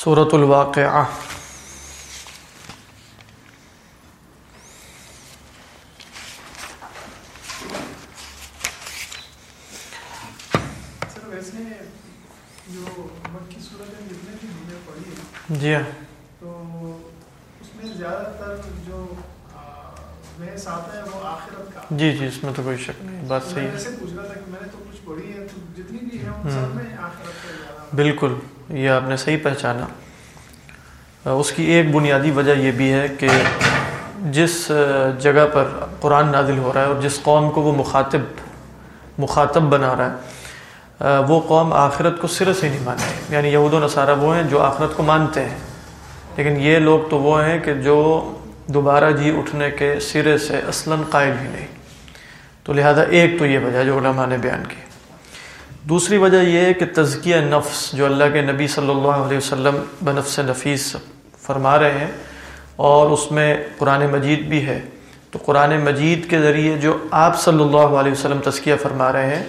صورت الواقعہ جی ہاں۔ تو اس میں زیادہ تر جو محض آتا ہے وہ آخرت کا۔ جی جی اس میں تو کوئی شک نہیں بات صحیح ہے۔ ایسے پوچھ رہا تھا کہ میں نے تو کچھ پڑھی ہے تو جتنی بھی ہیں ان سب میں آخرت کا زیادہ۔ بالکل۔ یہ آپ نے صحیح پہچانا۔ اس کی ایک بنیادی وجہ یہ بھی ہے کہ جس جگہ پر قرآن نازل ہو رہا ہے اور جس قوم کو وہ مخاطب مخاطب بنا رہا ہے، وہ قوم آخرت کو سرے سے نہیں مانتی۔ یعنی یہود و نصارہ وہ ہیں جو آخرت کو مانتے ہیں۔ لیکن یہ لوگ تو وہ ہیں کہ جو دوبارہ جی اٹھنے کے سرے سے اصلاً قائل ہی نہیں۔ تو لہذا ایک تو یہ وجہ جو علماء نے بیان کی۔ دوسری وجہ یہ ہے کہ تزکیہ نفس جو اللہ کے نبی صلی اللہ علیہ وسلم بنفس نفیس فرما رہے ہیں اور اس میں قرآن مجید بھی ہے، تو قرآن مجید کے ذریعے جو آپ صلی اللہ علیہ وسلم تزکیہ فرما رہے ہیں،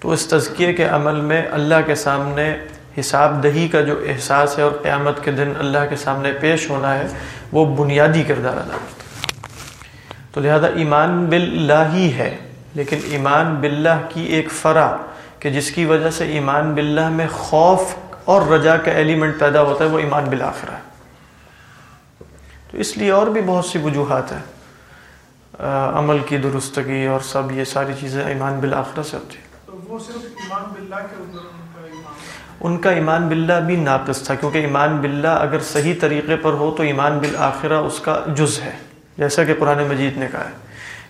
تو اس تزکیے کے عمل میں اللہ کے سامنے حساب دہی کا جو احساس ہے اور قیامت کے دن اللہ کے سامنے پیش ہونا ہے، وہ بنیادی کردار ادا کرتا تو لہذا ایمان باللہ ہی ہے، لیکن ایمان باللہ کی ایک فرع کہ جس کی وجہ سے ایمان باللہ میں خوف اور رجا کا ایلیمنٹ پیدا ہوتا ہے وہ ایمان بالآخرہ ہے۔ تو اس لیے اور بھی بہت سی وجوہات ہیں۔ عمل کی درستگی اور سب یہ ساری چیزیں ایمان بالآخرہ سے ہوتی ان کا ایمان باللہ بھی ناقص تھا کیونکہ ایمان باللہ اگر صحیح طریقے پر ہو تو ایمان بالآخرہ اس کا جز ہے جیسا کہ قرآن مجید نے کہا ہے۔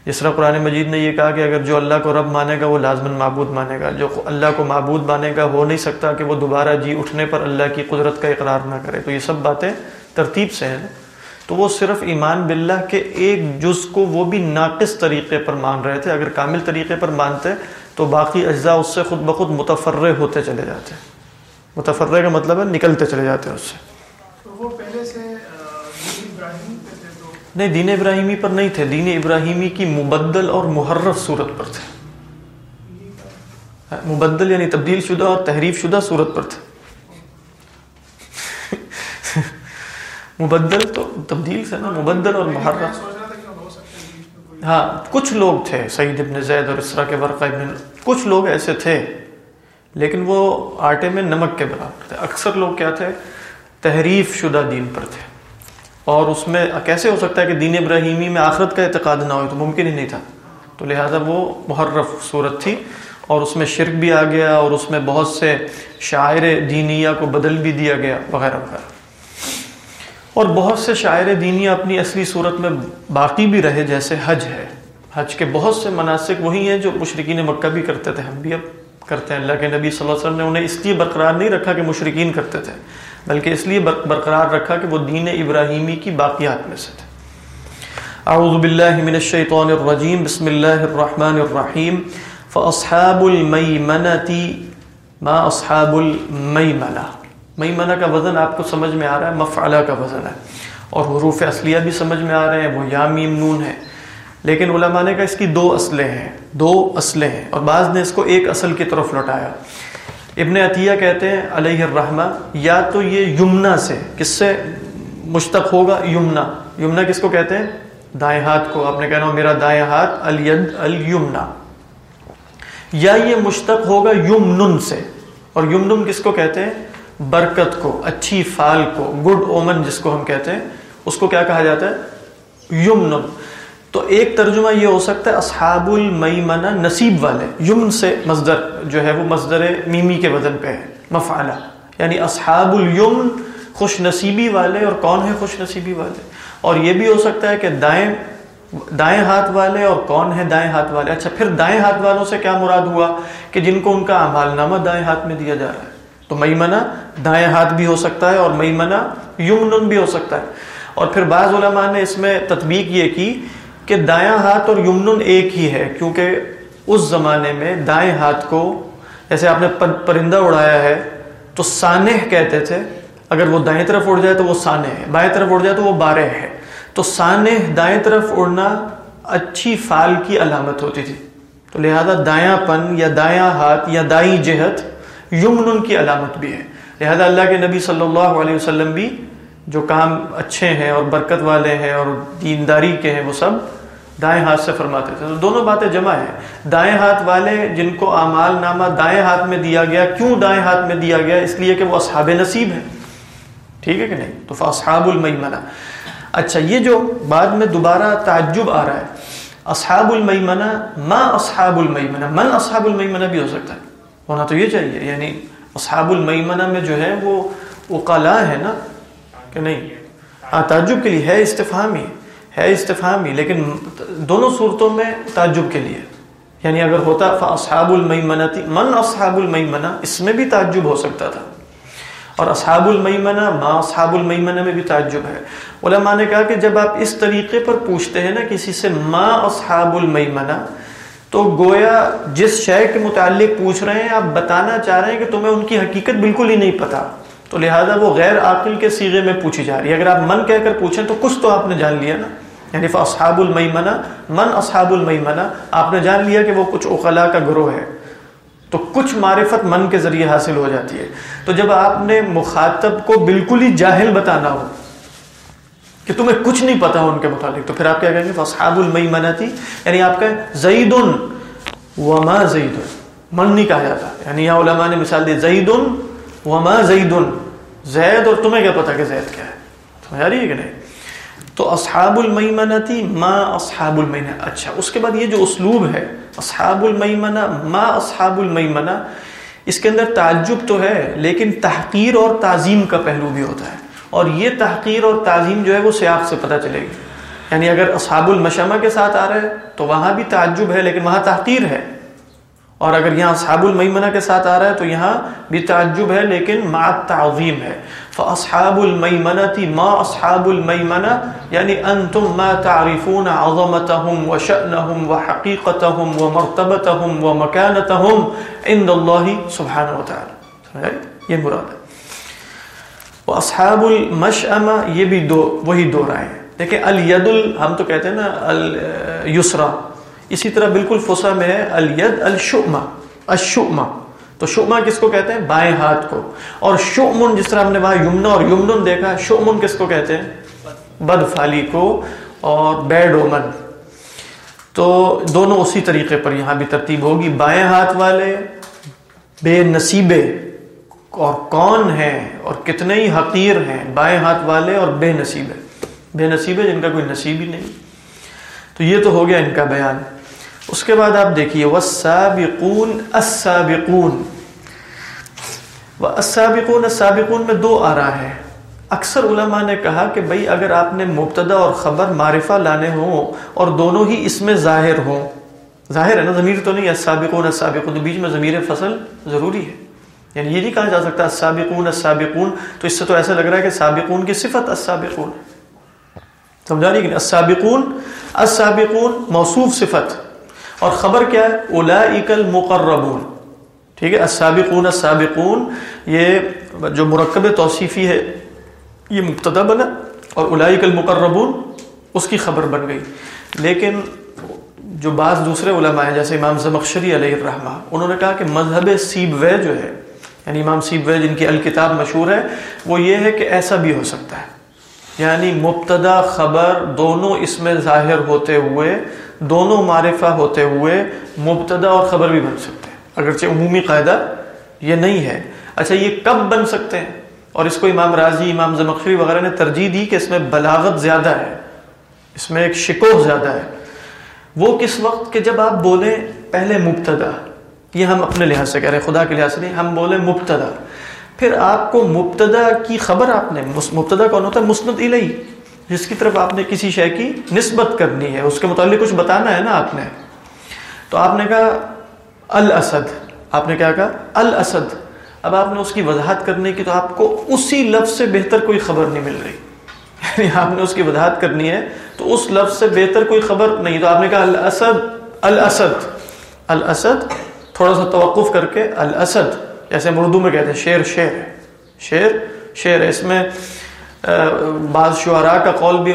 جس طرح قرآن مجید نے یہ کہا کہ اگر جو اللہ کو رب مانے گا وہ لازمن معبود مانے گا، جو اللہ کو معبود مانے گا ہو نہیں سکتا کہ وہ دوبارہ جی اٹھنے پر اللہ کی قدرت کا اقرار نہ کرے۔ تو یہ سب باتیں ترتیب سے ہیں۔ تو وہ صرف ایمان باللہ کے ایک جز کو وہ بھی ناقص طریقے پر مان رہے تھے۔ اگر کامل طریقے پر مانتے تو باقی اجزاء اس سے خود بخود متفرع ہوتے چلے جاتے۔ متفرع کا مطلب ہے نکلتے چلے جاتے اس سے تو وہ پہلے سے دین ابراہیم پہ تھے تو نہیں، دین ابراہیمی پر نہیں تھے۔ دین ابراہیمی کی مبدل اور محرف صورت پر تھے۔ مبدل یعنی تبدیل شدہ اور تحریف شدہ صورت پر تھے۔ مبدل تو تبدیل سے نا، مبدل اور محرف۔ ہاں کچھ لوگ تھے، سعید ابن زید اور اسرا کے ورقہ ابن، کچھ لوگ ایسے تھے، لیکن وہ آٹے میں نمک کے برابر تھے۔ اکثر لوگ کیا تھے؟ تحریف شدہ دین پر تھے۔ اور اس میں کیسے ہو سکتا ہے کہ دین ابراہیمی میں آخرت کا اعتقاد نہ ہو؟ تو ممکن ہی نہیں تھا۔ تو لہٰذا وہ محرف صورت تھی اور اس میں شرک بھی آ گیا اور اس میں بہت سے شاعر دینیا کو بدل بھی دیا گیا، وغیرہ وغیرہ۔ اور بہت سے شاعر دینیا اپنی اصلی صورت میں باقی بھی رہے، جیسے حج ہے۔ حج کے بہت سے مناسک وہی ہیں جو مشرقین مکہ بھی کرتے تھے۔ ہم بھی اب کرتے ہیں۔ اللہ کے نبی صلی اللہ علیہ وسلم نے انہیں اس لیے برقرار نہیں رکھا کہ مشرقین کرتے تھے۔ بلکہ اس لیے برقرار رکھا کہ وہ دین ابراہیمی کی باقیات میں سے تھے۔ اعوذ باللہ من الشیطان الرجیم، بسم اللہ الرحمن الرحیم۔ فاصحاب المیمنة ما اصحاب المیمنہ۔ میمنہ کا وزن آپ کو سمجھ میں آ رہا ہے، مفعلہ کا وزن ہے۔ اور حروف اصلیہ بھی سمجھ میں آ رہے ہیں، وہ یا میم نون ہے۔ لیکن علماء نے کہا اس کی دو اصلیں ہیں، دو اصلیں ہیں۔ اور بعض نے اس کو ایک اصل کی طرف لوٹایا۔ ابن عطیہ کہتے ہیں علیہ الرحمہ، یا تو یہ یمنا سے، کس سے مشتق ہوگا؟ یمنا یمنا کس کو کہتے ہیں؟ دائیں ہاتھ کو۔ آپ نے کہنا میرا دائیں ہاتھ الید الیمنا یا یہ مشتق ہوگا یمنن سے۔ اور یمنن کس کو کہتے ہیں؟ برکت کو، اچھی فال کو گڈ اومن جس کو ہم کہتے ہیں، اس کو کیا کہا جاتا ہے؟ یمن تو ایک ترجمہ یہ ہو سکتا ہے، اصحاب المیمنہ نصیب والے، یمن سے مصدر جو ہے وہ مصدر میمی کے وزن پہ ہے، مفعلہ۔ یعنی اصحاب الیمن خوش نصیبی والے اور کون ہے خوش نصیبی والے؟ اور یہ بھی ہو سکتا ہے کہ دائیں دائیں ہاتھ والے اور کون ہے دائیں ہاتھ والے؟ اچھا پھر دائیں ہاتھ والوں سے کیا مراد ہوا کہ جن کو ان کا اعمال نامہ دائیں ہاتھ میں دیا جا رہا ہے؟ تو میمنہ دائیں ہاتھ بھی ہو سکتا ہے اور میمنہ یمن بھی ہو سکتا ہے۔ اور پھر بعض علماء نے اس میں تطبیق یہ کی کہ دایاں ہاتھ اور یمن ایک ہی ہے، کیونکہ اس زمانے میں دائیں ہاتھ کو جیسے آپ نے پرندہ اڑایا ہے، تو سانح کہتے تھے، اگر وہ دائیں طرف اڑ جائے تو وہ سانح ہے، بائیں طرف اڑ جائے تو وہ بارہ ہے۔ تو سانح دائیں طرف اڑنا اچھی فال کی علامت ہوتی تھی۔ تو لہذا دایاں پن یا دایاں ہاتھ یا دائیں جہت یمن کی علامت بھی ہے۔ لہذا اللہ کے نبی صلی اللہ علیہ وسلم بھی جو کام اچھے ہیں اور برکت والے ہیں اور دینداری کے ہیں وہ سب دائیں ہاتھ سے فرماتے تھے۔ تو دونوں باتیں جمع ہیں۔ دائیں ہاتھ والے جن کو اعمال نامہ دائیں ہاتھ میں دیا گیا، کیوں دائیں ہاتھ میں دیا گیا؟ اس لیے کہ وہ اصحاب نصیب ہیں۔ ٹھیک ہے کہ نہیں؟ تو اصحاب المیمنہ۔ اچھا یہ جو بعد میں دوبارہ تعجب آ رہا ہے۔ اصحاب المیمنہ ما اصحاب المیمنہ۔ من اصحاب المیمنہ بھی ہو سکتا ہے۔ ہونا تو یہ چاہیے یعنی اصحاب المیمنہ میں جو ہے وہ اقلا ہے نا؟ کہ نہیں؟ ہاں تعجب کے لیے ہے استفہامی ہے استفہامی، لیکن دونوں صورتوں میں تعجب کے لیے۔ یعنی اگر ہوتا اصحاب المیمنہ من اصحاب المیمنہ، اس میں بھی تعجب ہو سکتا تھا۔ اور اصحاب المیمنہ، ما اصحاب المیمنہ میں بھی تعجب ہے۔ علماء نے کہا کہ جب آپ اس طریقے پر پوچھتے ہیں نا کسی سے ما اصحاب المیمنہ، تو گویا جس شے کے متعلق پوچھ رہے ہیں، آپ بتانا چاہ رہے ہیں کہ تمہیں ان کی حقیقت بالکل ہی نہیں پتا۔ تو لہٰذا وہ غیر عاقل کے سیغے میں پوچھی جا رہی ہے۔ اگر آپ من کہہ کر پوچھیں تو کچھ تو آپ نے جان لیا نا۔ یعنی اصحاب المیمنہ من اصحاب المیمنہ آپ نے جان لیا کہ وہ کچھ اخلا کا گروہ ہے۔ تو کچھ معرفت من کے ذریعے حاصل ہو جاتی ہے۔ تو جب آپ نے مخاطب کو بالکل ہی جاہل بتانا ہو کہ تمہیں کچھ نہیں پتا ان کے متعلق، تو پھر آپ کیا کہیں گے؟ اصحاب المیمنہ تھی۔ یعنی آپ کہیں زید وما زید من نہیں کہا جاتا۔ یعنی یہاں علماء نے مثال دی زید وما زید زید اور تمہیں کیا پتا کہ زید کیا ہے؟ سمجھ آ رہی ہے کہ نہیں؟ تو اصحاب المیمنہ تھی ما اصحاب المیمنہ اچھا اس کے بعد یہ جو اسلوب ہے اصحاب المیمنہ ما اصحاب المیمنہ اس کے اندر تعجب تو ہے، لیکن تحقیر اور تعظیم کا پہلو بھی ہوتا ہے۔ اور یہ تحقیر اور تعظیم جو ہے وہ سیاق سے پتہ چلے گی۔ یعنی اگر اصحاب المشمہ کے ساتھ آ رہے تو وہاں بھی تعجب ہے، لیکن وہاں تحقیر ہے۔ اور اگر یہاں اصحاب المیمنہ کے ساتھ آ رہا ہے تو یہاں بھی تعجب ہے، لیکن مع تعظیم ہے۔ فاصحاب المیمنہ ما اصحاب المیمنہ یعنی انتم ما تعرفون عظمتهم وشأنهم وحقیقتهم ومرتبتهم ومكانتهم عند اللہ سبحانہ وتعالی یہ مراد ہے۔ اصحاب المشأمہ یہ بھی دو، وہی دو رائے ہیں۔ دیکھیں الید ہم تو کہتے ہیں نا، الیسرا۔ اسی طرح بالکل فسا میں ہے، الید الشعمہ الشعمہ تو شعمہ کس کو کہتے ہیں؟ بائیں ہاتھ کو۔ اور شعمن جس طرح ہم نے وہاں یمنا اور یمنن دیکھا شعمن کس کو کہتے ہیں؟ بد فالی کو اور بیڈ اومن تو دونوں اسی طریقے پر یہاں بھی ترتیب ہوگی۔ بائیں ہاتھ والے، بے نصیبے۔ اور کون ہیں؟ اور کتنے ہی حقیر ہیں؟ بائیں ہاتھ والے اور بے نصیب بے نصیب جن کا کوئی نصیب ہی نہیں۔ تو یہ تو ہو گیا ان کا بیان۔ اس کے بعد آپ دیکھیے، والسابقون السابقون۔ والسابقون، السابقون میں دو آ رہا ہے اکثر علماء نے کہا کہ بھئی اگر آپ نے مبتدا اور خبر معرفہ لانے ہوں اور دونوں ہی اس میں ظاہر ہوں۔ ظاہر ہے نا، ضمیر تو نہیں السابقون السابقون، تو بیچ میں ضمیر فصل ضروری ہے۔ یعنی یہ نہیں کہا جا سکتا السابقون السابقون۔ تو اس سے تو ایسا لگ رہا ہے کہ سابقون کی صفت السابقون۔ سمجھا نہیں کہ السابقون السابقون، موصوف صفت۔ اور خبر کیا ہے؟ اولئک المقربون۔ ٹھیک ہے؟ السابقون السابقون۔ یہ جو مرکب توصیفی ہے، یہ مبتدا بنا اور اولئک المقربون، اس کی خبر بن گئی۔ لیکن جو بعض دوسرے علماء ہیں، جیسے امام زمخشری علیہ الرحمہ، انہوں نے کہا کہ مذہب سیب وے جو ہے یعنی امام سیب وے جن کی الکتاب مشہور ہے، وہ یہ ہے کہ ایسا بھی ہو سکتا ہے۔ یعنی مبتدا خبر دونوں اس میں ظاہر ہوتے ہوئے دونوں معرفہ ہوتے ہوئے مبتدا اور خبر بھی بن سکتے ہیں۔ اگرچہ عمومی قاعدہ یہ نہیں ہے۔ اچھا یہ کب بن سکتے ہیں؟ اور اس کو امام راضی، امام زمخشری وغیرہ نے ترجیح دی کہ اس میں بلاغت زیادہ ہے، اس میں ایک شکوہ زیادہ ہے۔ وہ کس وقت کہ جب آپ بولیں پہلے مبتدا، یہ ہم اپنے لحاظ سے کہہ رہے ہیں، خدا کے لحاظ سے نہیں، ہم بولیں مبتدا۔ پھر آپ کو مبتدا کی خبر آپ نے مبتدا کون ہوتا ہے؟ مسند الہی جس کی طرف آپ نے کسی شے کی نسبت کرنی ہے، اس کے متعلق کچھ بتانا ہے نا آپ نے؟ تو آپ نے کہا، الاسد۔ آپ نے کیا کہا؟ الاسد۔ اب آپ نے اس کی وضاحت کرنے کی تو آپ کو اسی لفظ سے بہتر کوئی خبر نہیں مل رہی۔ یعنی آپ نے اس کی وضاحت کرنی ہے تو اس لفظ سے بہتر کوئی خبر نہیں۔ تو آپ نے کہا، الاسد الاسد۔ الاسد، تھوڑا سا توقف کر کے، الاسد۔ جیسے ہم اردو میں کہتے ہیں، شیر شیر۔ شیر شیر۔ ہے اس میں بعض شعراء کا قول بھی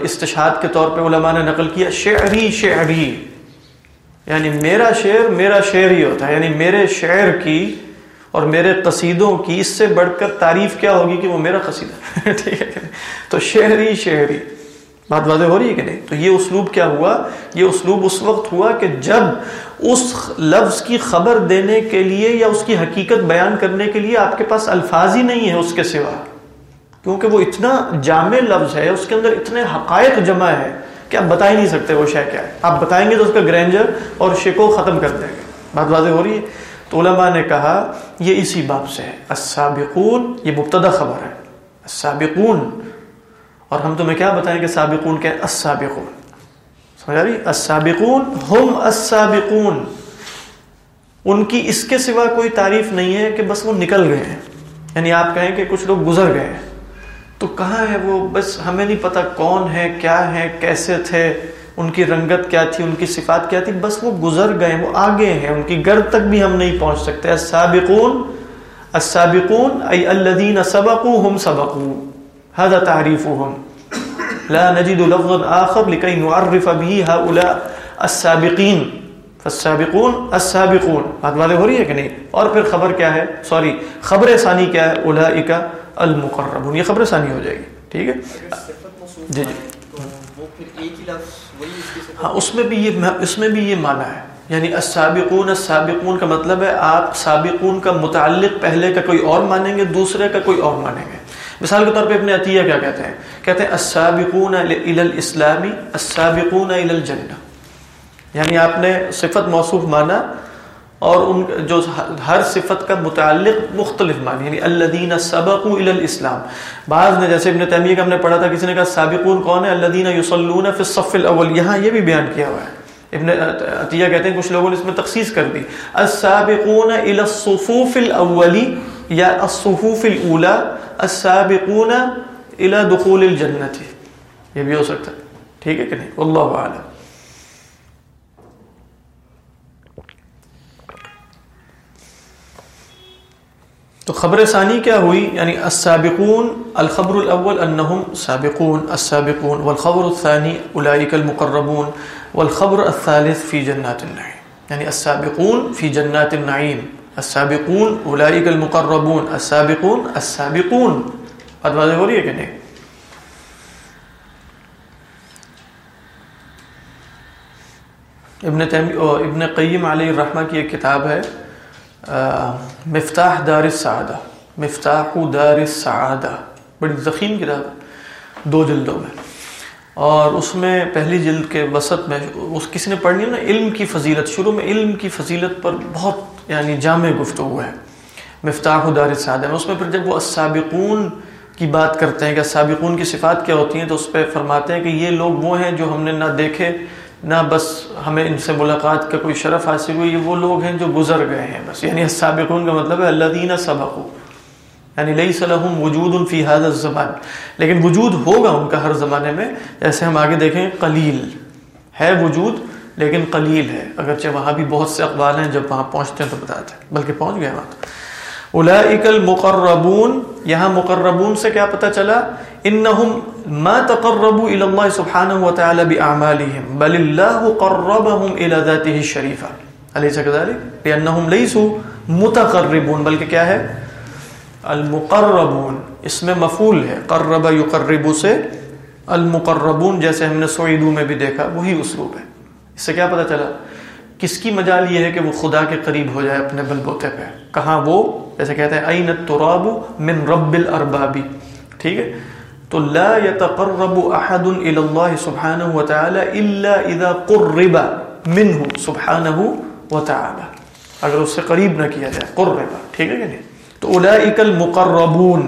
استشہاد کے طور پہ علماء نے نقل کیا، شعری شعری۔ یعنی میرا شعر میرا شعر ہی ہوتا ہے یعنی میرے شعر کی اور میرے قصیدوں کی اس سے بڑھ کر تعریف کیا ہوگی کہ وہ میرا قصیدہ ٹھیک ہے۔ تو شہری شہری بات واضح ہو رہی ہے کہ نہیں؟ تو یہ اسلوب کیا ہوا؟ یہ اسلوب اس وقت ہوا کہ جب اس لفظ کی خبر دینے کے لیے یا اس کی حقیقت بیان کرنے کے لیے آپ کے پاس الفاظ ہی نہیں ہے اس کے سوا۔ کیونکہ وہ اتنا جامع لفظ ہے، اس کے اندر اتنے حقائق جمع ہے کہ آپ بتا ہی نہیں سکتے وہ شے کیا ہے۔ آپ بتائیں گے تو اس کا گرینجر اور شکو ختم کر دیں گے۔ بات واضح ہو رہی ہے؟ تو علماء نے کہا، یہ اسی باب سے ہے۔ السابقون، یہ مبتدا خبر ہے۔ السابقون۔ اور ہم تمہیں کیا بتائیں کہ سابقون کیا السابقون۔ سمجھا رہی؟ السابقون، ہم السابقون۔ ان کی اس کے سوا کوئی تعریف نہیں ہے کہ بس وہ نکل گئے ہیں۔ یعنی آپ کہیں کہ کچھ لوگ گزر گئے ہیں۔ تو کہاں ہے وہ؟ بس ہمیں نہیں پتا کون ہے، کیا ہے، کیسے تھے، ان کی رنگت کیا تھی، ان کی صفات کیا تھی۔ بس وہ گزر گئے، وہ آگے ہیں، ان کی گرد تک بھی ہم نہیں پہنچ سکتے۔ السابقون السابقون، ای الذین سبقوا هم سبقوا هذا تعریفهم۔ لا نجد لفظا آخر لكي نعرف به هؤلاء السابقین۔ فالسابقون السابقون۔ بات والے ہو رہی ہے کہ نہیں؟ اور پھر خبر کیا ہے؟ سوری، خبر ثانی کیا ہے؟ اولئک المقربون۔ یہ خبر ثانی ہو جائے گی، ٹھیک ہے؟ جی جی۔ ہاں اس میں بھی یہ اس میں بھی یہ معنی ہے۔ یعنی السابقون السابقون کا مطلب ہے آپ سابقون کا متعلق پہلے کا کوئی اور مانیں گے، دوسرے کا کوئی اور مانیں گے۔ مثال کے طور پہ اپنے عطیہ کیا کہتے ہیں؟ کہتے ہیں السابقون الى الاسلامی، السابقون الى الجنہ۔ یعنی آپ نے صفت موصوف مانا اور ان جو ہر صفت کا متعلق مختلف معنی یعنی الدین سبقوا الى الاسلام۔ بعض نے جیسے ابن تیمیہ کا ہم نے پڑھا تھا، کسی نے کہا سابقون کون ہے؟ الدین یصلون فی الصف الاول۔ یہاں یہ بھی بیان کیا ہوا ہے۔ ابن عطیہ کہتے ہیں، کچھ لوگوں نے اس میں تخصیص کر دی۔ السابقون الى الصفوف الاولی یا الصفوف الاولى السابقون الى دخول الجنت۔ یہ بھی ہو سکتا ہے۔ ٹھیک ہے کہ نہیں؟ واللہ اعلم۔ تو خبر ثانی کیا ہوئی؟ یعنی السابقون، الخبر الاول انہم سابقون، السابقون، والخبر الثانی اولئک المقربون، والخبر الثالث فی جنات النعیم. یعنی السابقون فی جنات النعیم. السابقون اولئک المقربون، السابقون السابقون. بات واضح ہو رہی ہے کہ نہیں؟ ابن تیمی ابن قیم علیہ الرحمہ کی ایک کتاب ہے۔ مفتاح دار السعادہ مفتاح دار السعادہ، بڑی ضخیم کتاب ہے، دو جلدوں میں۔ اور اس میں پہلی جلد کے وسط میں اس کسی نے پڑھنی ہے نا؟ علم کی فضیلت، شروع میں علم کی فضیلت پر بہت یعنی جامع گفتگو ہے مفتاح دار السعادہ میں۔ اس میں پھر جب وہ السابقون کی بات کرتے ہیں کہ السابقون کی صفات کیا ہوتی ہیں، تو اس پہ فرماتے ہیں کہ یہ لوگ وہ ہیں جو ہم نے نہ دیکھے نہ بس ہمیں ان سے ملاقات کا کوئی شرف حاصل ہوئی، یہ وہ لوگ ہیں جو گزر گئے ہیں بس۔ یعنی سابقون کا مطلب ہے اللہ دینہ سبق یعنی لئی صلاحم وجود فی حاضر زبان لیکن وجود ہوگا ان کا ہر زمانے میں، جیسے ہم آگے دیکھیں، قلیل۔ ہے وجود، لیکن قلیل ہے۔ اگرچہ وہاں بھی بہت سے اقوال ہیں، جب وہاں پہنچتے ہیں تو بتاتے ہیں۔ بلکہ پہنچ گئے وہاں اولئک المقربون، یہاں مقربون سے کیا پتہ چلا؟ انہم ما تقربوا الى اللہ سبحانہ وتعالی باعمالهم بل اللہ قربهم الى ذاته الشریفہ۔ علیہ كذلك لانہم لیسوا متقربون، بلکہ کیا ہے؟ المقربون، اس میں مفعول ہے۔ قرب یقرب سے المقربون، جیسے ہم نے سعیدو میں بھی دیکھا، وہی اسلوب ہے۔ اس سے کیا پتہ چلا؟ کس کی مجال یہ ہے کہ وہ خدا کے قریب ہو جائے اپنے بل بوتے پہ؟ کہاں وہ جیسے کہتے ہیں این التراب من رب الاربابی ٹھیک ہے؟ تو لا يتقرب احد الى الله سبحانه وتعالى الا اذا قرب منه سبحانه وتعالى اگر اس سے قریب نہ کیا جائے، قرب. ٹھیک ہے کہ نہیں؟ تو اولئک المقربون،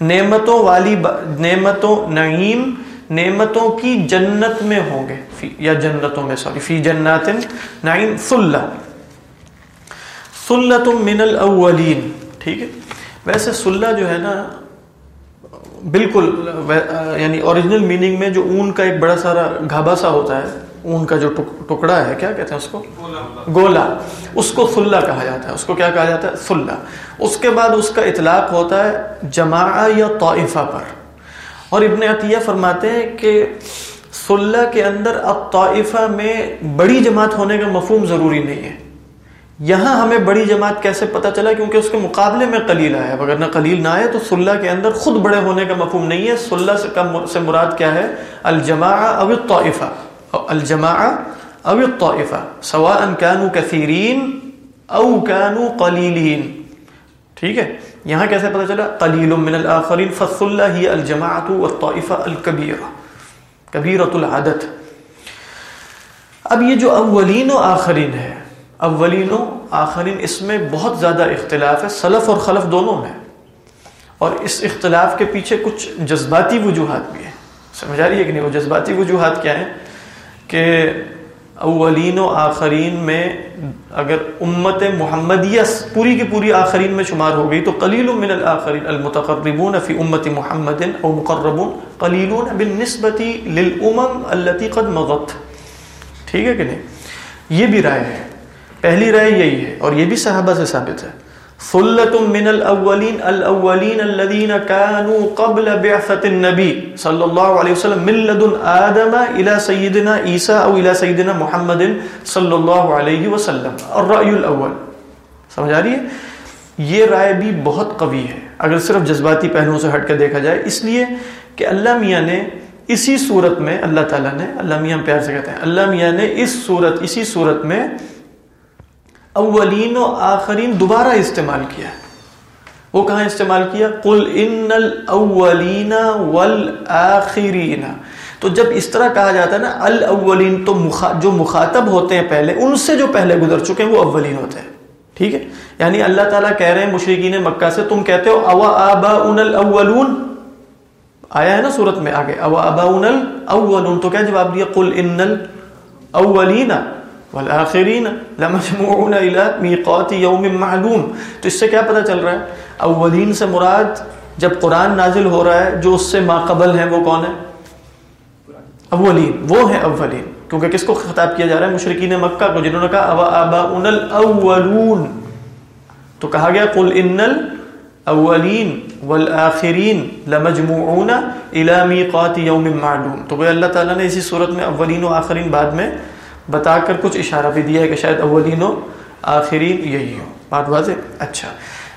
نعمتوں والی با... نعمتوں، نعیم، نعمتوں کی جنت میں ہوں گے. فی... یا جنتوں میں، سوری، فی جنات نعیم، ثلہ. ثلۃ من الاولین. ٹھیک ہے؟ ویسے سلہ جو ہے نا، بالکل یعنی اوریجنل میننگ میں جو اون کا ایک بڑا سارا گھابا سا ہوتا ہے، اون کا جو ٹکڑا ہے، کیا کہتے ہیں اس کو؟ گولا اس کو سلہ کہا جاتا ہے۔ اس کو کیا کہا جاتا ہے؟ سلہ۔ اس کے بعد اس کا اطلاق ہوتا ہے جماع یا طائفہ پر۔ اور ابن عطیہ فرماتے ہیں کہ سلہ کے اندر الطائفہ میں بڑی جماعت ہونے کا مفہوم ضروری نہیں ہے۔ یہاں ہمیں بڑی جماعت کیسے پتہ چلا؟ کیونکہ اس کے مقابلے میں قلیل آیا اگر نہ قلیل نہ آئے تو صلح کے اندر خود بڑے ہونے کا مفہوم نہیں ہے۔ صلح سے کم سے مراد کیا ہے؟ الجماع او الطائفہ۔ الجماع او الطائفہ۔ سواء كانوا كثيرين او كانوا قليلين ٹھیک ہے؟ یہاں کیسے پتہ چلا؟ قلیل من الاخرین فالصلہ ہی الجماعت والطائفہ الکبیرہ۔ کبیرۃ العدد۔ اب یہ جو اولین و آخرین ہے اولین و آخرین، اس میں بہت زیادہ اختلاف ہے، سلف اور خلف دونوں میں۔ اور اس اختلاف کے پیچھے کچھ جذباتی وجوہات بھی ہیں۔ سمجھ آ رہی ہے کہ نہیں؟ وہ جذباتی وجوہات کیا ہیں؟ کہ اولین و آخرین میں اگر امت محمدیہ پوری کی پوری آخرین میں شمار ہو گئی، تو قلیل من الاخرین المتقربون فی امت محمد او مقربون، قلیلون بالنسبت للامم التي قد مغت ٹھیک ہے کہ نہیں؟ یہ بھی رائے ہے۔ پہلی رائے یہی ہے اور یہ بھی صحابہ سے ثابت ہے۔ فلت من الاولین الاولین الذين كانوا قبل بعثة النبي صلی اللہ علیہ وسلم من لدن آدم الى سیدنا عیسیٰ او الى سیدنا محمد صلی اللہ علیہ وسلم۔ الرأی الاول۔ سمجھ آ رہی ہے؟ یہ رائے بھی بہت قوی ہے۔ اگر صرف جذباتی پہلوؤں سے ہٹ کے دیکھا جائے، اس لیے کہ اللہ میاں نے اسی صورت میں، اللہ تعالیٰ نے، اللہ میاں پیار سے کہتے ہیں، اللہ میاں نے اس صورت، اسی صورت میں اولین و آخرین دوبارہ استعمال کیا وہ کہاں استعمال کیا؟ قل ان الاولین والآخرین تو جب اس طرح کہا جاتا ہے نا، الاولین تو مخا، جو مخاطب ہوتے ہیں پہلے، ان سے جو پہلے گزر چکے ہیں، وہ اولین ہوتے ہیں۔ ٹھیک ہے؟ یعنی اللہ تعالیٰ کہہ رہے ہیں مشرقین مکہ سے، تم کہتے ہو، اوا آبا ان الاولون؟ آیا ہے نا صورت میں آگے، اوا آبا ان الاولون؟ تو کیا جواب دیا؟ قل ان الاولین والآخرین لمجموعون الى میقات یوم معلوم. تو اس سے کیا پتہ چل رہا ہے؟ اولین سے مراد جب قرآن نازل ہو رہا ہے، جو اس سے ماقبل ہیں، وہ کون ہے اولین. وہ ہیں اولین. کیونکہ کس کو خطاب کیا جا رہا ہے؟ مشرقین مکہ کو، جنہوں نے کہا اوا آباؤن الاولون. تو کہا گیا، قل ان الاولین والآخرین لمجموعون الى میقات یوم معلوم. تو گویا اللہ تعالیٰ نے اسی صورت میں اولین و آخرین بعد میں بتا کر کچھ اشارہ بھی دیا ہے کہ شاید اولین و آخرین یہی ہو۔ بات واضح؟ اچھا۔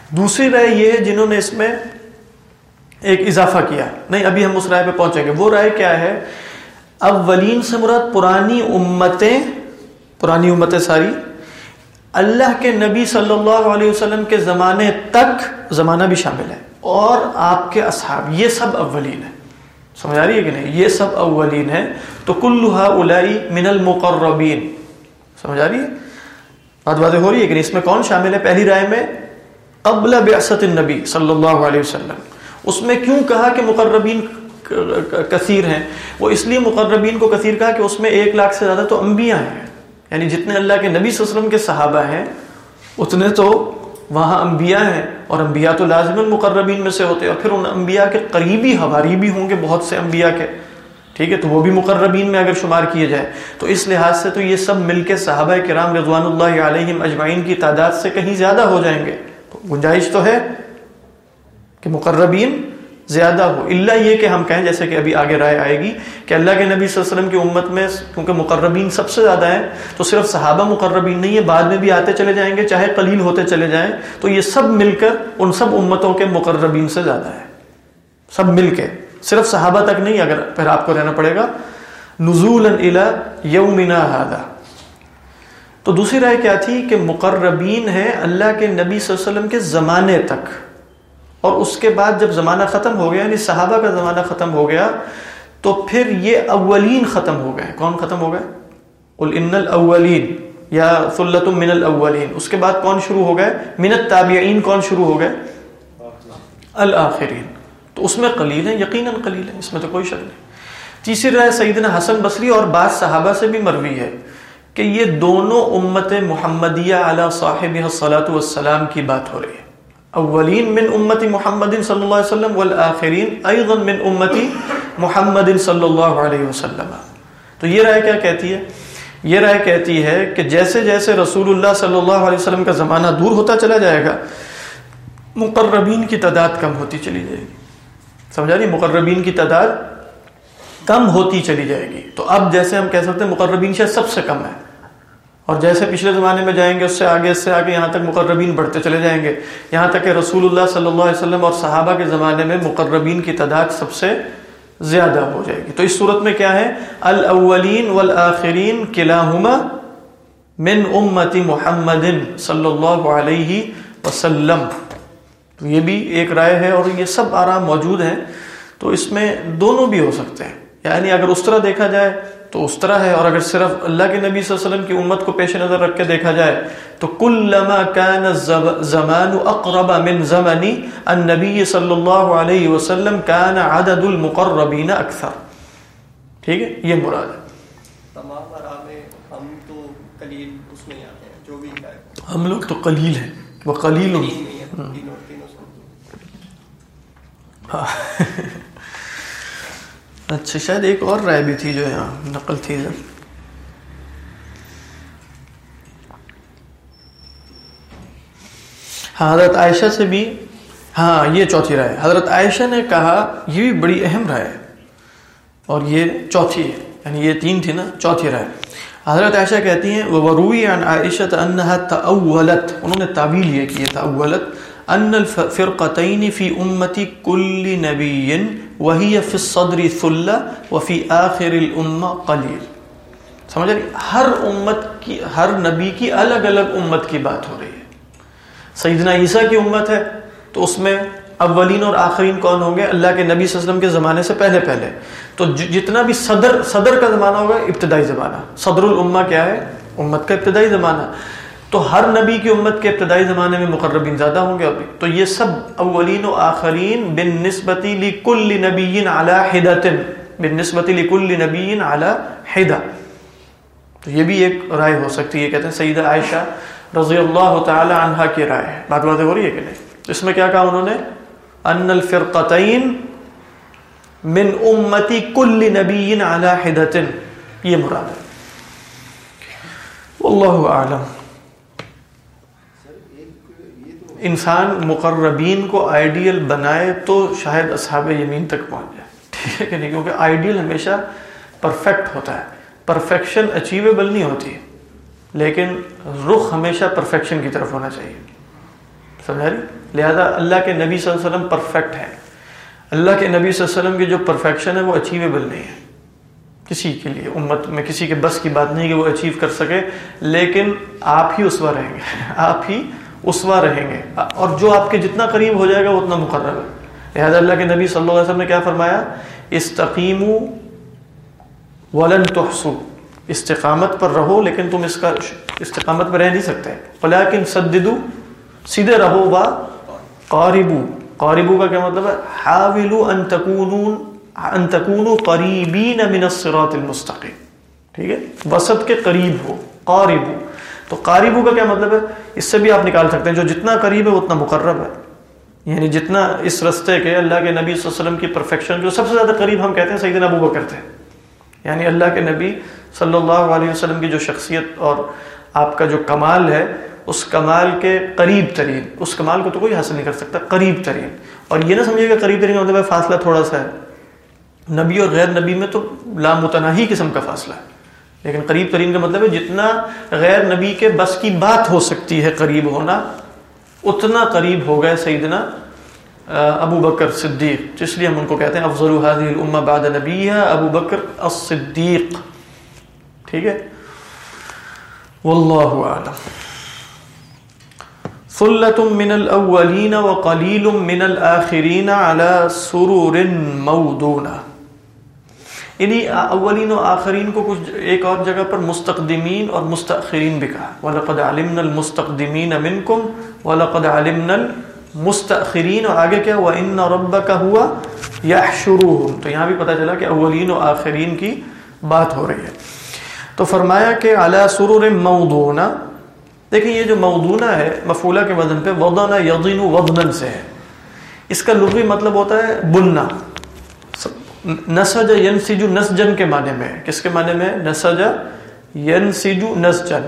دوسری رائے یہ ہے جنہوں نے اس میں ایک اضافہ کیا۔ نہیں، ابھی ہم اس رائے پہ پہنچیں گے۔ وہ رائے کیا ہے؟ اولین سے مراد پرانی امتیں پرانی امتیں ساری، اللہ کے نبی صلی اللہ علیہ وسلم کے زمانے تک، زمانہ بھی شامل ہے، اور آپ کے اصحاب، یہ سب اولین ہیں۔ سمجھ آ رہی ہے کہ نہیں؟ یہ سب اولین ہے تو کلوہا الائی من المقربین سمجھ آ رہی ہے؟ بات واضح ہو رہی ہے کہ نہیں؟ اس میں کون شامل ہے؟ پہلی رائے میں قبل بعثت النبی صلی اللہ علیہ وسلم۔ اس میں کیوں کہا کہ مقربین کثیر ہیں؟ وہ اس لیے مقربین کو کثیر کہا کہ اس میں ایک لاکھ سے زیادہ تو انبیاء ہیں۔ یعنی جتنے اللہ کے نبی صلی اللہ علیہ وسلم کے صحابہ ہیں، اتنے تو وہاں انبیاء ہیں اور انبیاء تو لازماً مقربین میں سے ہوتے ہیں اور پھر ان انبیاء کے قریبی ہواری بھی ہوں گے بہت سے انبیاء کے۔ ٹھیک ہے، تو وہ بھی مقربین میں اگر شمار کیے جائے تو اس لحاظ سے تو یہ سب مل کے صحابہ کرام رضوان اللہ علیہم اجمعین کی تعداد سے کہیں زیادہ ہو جائیں گے۔ گنجائش تو ہے کہ مقربین زیادہ ہو۔ اللہ یہ کہ ہم کہیں جیسے کہ ابھی آگے رائے آئے گی کہ اللہ کے نبی صلی اللہ علیہ وسلم کی امت میں کیونکہ مقربین سب سے زیادہ ہیں، تو صرف صحابہ مقربین نہیں ہے بعد میں بھی آتے چلے جائیں گے، چاہے قلیل ہوتے چلے جائیں، تو یہ سب مل کر ان سب امتوں کے مقربین سے زیادہ ہے سب مل کے۔ صرف صحابہ تک نہیں، اگر پھر آپ کو رہنا پڑے گا۔ نزول یومنا ہادا تو دوسری رائے کیا تھی کہ مقربین ہے اللہ کے نبی صلی اللہ علیہ وسلم کے زمانے تک۔ اور اس کے بعد جب زمانہ ختم ہو گیا یعنی صحابہ کا زمانہ ختم ہو گیا، تو پھر یہ اولین ختم ہو گئے۔ کون ختم ہو گئے؟ قل ان الاولین یا فلت من الاولین۔ اس کے بعد کون شروع ہو گئے؟ من التابعین کون شروع ہو گئے؟ الآخرین تو اس میں قلیل ہے یقیناً قلیل ہے اس میں تو کوئی شک نہیں۔ تیسری رائے سیدنا حسن بصری اور بعض صحابہ سے بھی مروی ہے کہ یہ دونوں امت محمدیہ علی صاحب صلاۃ والسلام کی بات ہو رہی ہے۔ اولین من امتی محمد صلی اللہ علیہ وسلم والآخرین ایضا من امتی محمد صلی اللہ علیہ وسلم۔ تو یہ رائے کیا کہتی ہے؟ یہ رائے کہتی ہے کہ جیسے جیسے رسول اللہ صلی اللہ علیہ وسلم کا زمانہ دور ہوتا چلا جائے گا، مقربین کی تعداد کم ہوتی چلی جائے گی۔ سمجھا رہی مقربین کی تعداد کم ہوتی چلی جائے گی۔ تو اب جیسے ہم کہہ سکتے ہیں مقربین شاید سب سے کم ہے۔ اور جیسے پچھلے زمانے میں جائیں گے، اس سے آگے، اس سے آگے، یہاں تک مقربین بڑھتے چلے جائیں گے۔ یہاں تک کہ رسول اللہ صلی اللہ علیہ وسلم اور صحابہ کے زمانے میں مقربین کی تعداد سب سے زیادہ ہو جائے گی۔ تو اس صورت میں کیا ہے؟ الاولین والآخرین کلاہما من امت محمد صلی اللہ علیہ وسلم۔ تو یہ بھی ایک رائے ہے اور یہ سب آرام موجود ہیں۔ تو اس میں دونوں بھی ہو سکتے ہیں۔ یعنی اگر اس طرح دیکھا جائے تو اس طرح ہے اور اگر صرف اللہ کے نبی صلی اللہ علیہ وسلم کی امت کو پیش نظر رکھ کے دیکھا جائے تو کلما كان الزمان اقرب من زمنی النبی صلی اللہ علیہ وسلم كان عدد المقربین اکثر۔ ٹھیک ہے؟ یہ مراد ہے۔ تمام ہم تو قلیل اس میں آتے ہیں جو بھی ہم لوگ تو قلیل ہیں وہ قلیل تین نہیں ہے تینوں تینوں سب اچھا شاید ایک اور رائے بھی تھی جو یہاں نقل تھی۔ ہاں حضرت عائشہ سے بھی ہاں یہ چوتھی رائے۔ حضرت عائشہ نے کہا، یہ بھی بڑی اہم رائے ہے۔ اور یہ چوتھی ہے یعنی یہ تین تھی نا، چوتھی رائے۔ حضرت عائشہ کہتی ہیں وروی عن عائشہ انها تاولت انہوں نے تعبیل یہ کی تاولت ان الفرقتین فی امتی کل نبی وہی فی الصدر ثلہ وفی آخر الامہ قلیل۔ سمجھ رہی ہر امت کی، ہر نبی کی الگ الگ امت کی بات ہو رہی ہے۔ سیدنا عیسیٰ کی امت ہے، تو اس میں اولین اور آخرین کون ہوں گے؟ اللہ کے نبی صلی اللہ علیہ وسلم کے زمانے سے پہلے پہلے۔ تو جتنا بھی صدر صدر کا زمانہ ہوگا، ابتدائی زمانہ۔ صدر الامہ کیا ہے؟ امت کا ابتدائی زمانہ۔ تو ہر نبی کی امت کے ابتدائی زمانے میں مقربین زیادہ ہوں گے ابھی۔ تو یہ سب اولین و آخرین بن نسبتی لکل نبی علی حدت بن نسبتی لکل نبی علی حدہ۔ تو یہ بھی ایک رائے ہو سکتی ہے کہتے ہیں سیدہ عائشہ رضی اللہ تعالی عنہ کی رائے ہے۔ بات باتیں ہو رہی ہے کہ نہیں؟ اس میں کیا کہا انہوں نے؟ ان الفرقتین من امتی کل نبی علی حدت یہ مراد ہے۔ واللہ اعلم۔ انسان مقربین کو آئیڈیل بنائے تو شاید اصحاب یمین تک پہنچ جائے۔ ٹھیک ہے کہ نہیں؟ کیونکہ آئیڈیل ہمیشہ پرفیکٹ ہوتا ہے۔ پرفیکشن اچیویبل نہیں ہوتی۔ لیکن رخ ہمیشہ پرفیکشن کی طرف ہونا چاہیے۔ سمجھا رہی؟ لہذا اللہ کے نبی صلی اللہ علیہ وسلم پرفیکٹ ہے اللہ کے نبی صلی اللہ علیہ وسلم کی جو پرفیکشن ہے وہ اچیویبل نہیں ہے۔ کسی کے لیے، امت میں کسی کے بس کی بات نہیں کہ وہ اچیو کر سکے، لیکن آپ ہی اسوا رہیں گے۔ آپ ہی اسوا رہیں گے۔ اور جو آپ کے جتنا قریب ہو جائے گا وہ اتنا مقرر ہے۔ لہٰذا اللہ کے نبی صلی اللہ علیہ وسلم نے کیا فرمایا؟ استقیم ولن تحسو استقامت پر رہو لیکن تم اس کا استقامت پر رہ نہیں سکتے۔ فلاکن سددو سیدھے رہو وا قاربو قاربو کا کیا مطلب ہے؟ حاولو ان تکونون ان تکونو قریبین من الصراط المستقیم۔ ٹھیک ہے؟ وسط کے قریب ہو قاربو تو قاربو کا کیا مطلب ہے؟ اس سے بھی آپ نکال سکتے ہیں۔ جو جتنا قریب ہے اتنا مقرب ہے۔ یعنی جتنا اس رستے کے اللہ کے نبی صلی اللہ علیہ وسلم کی پرفیکشن جو سب سے زیادہ قریب ہم کہتے ہیں سیدنا ابو بکر تھے۔ یعنی اللہ کے نبی صلی اللہ علیہ وسلم کی جو شخصیت اور آپ کا جو کمال ہے، اس کمال کے قریب ترین، اس کمال کو تو کوئی حاصل نہیں کر سکتا، قریب ترین۔ اور یہ نہ سمجھے کہ قریب ترین مطلب ہے فاصلہ تھوڑا سا ہے۔ نبی اور غیر نبی میں تو لامتناہی قسم کا فاصلہ ہے۔ لیکن قریب ترین کا مطلب ہے جتنا غیر نبی کے بس کی بات ہو سکتی ہے قریب ہونا، اتنا قریب ہو گئے سیدنا ابو بکر صدیق۔ اس لیے ہم ان کو کہتے ہیں، افضل هذه الامه بعد نبیها ابو بکر الصدیق۔ ٹھیک ہے؟ واللہ اعلم۔ ثلة من الاولین وقلیل من الاخرین على سرور مودونہ یعنی اولین و آخرین کو کچھ ایک اور جگہ پر مستقدمین اور مستاخرین بھی کہا۔ وَلَقَدْ عَلِمْنَا الْمُسْتَقْدِمِينَ مِنْكُمْ وَلَقَدْ عَلِمْنَا الْمُسْتَأْخِرِينَ اور آگے کیا وَإِنَّ رَبَّكَ هُوَ يَحْشُرُهُمْ۔ تو یہاں بھی پتا چلا کہ اولین و آخرین کی بات ہو رہی ہے۔ تو فرمایا کہ عَلَى سُرُرٍ مَوْضُونَ۔ دیکھیں یہ جو موضونہ ہے، مفعولہ کے وزن پہ وضنہ یضین وضنن سے ہے۔ اس کا لغوی مطلب ہوتا ہے بننا نسج ینسجو نسجن کے معنی میں کس کے معنی میں؟ نسج ینسجو نسجن۔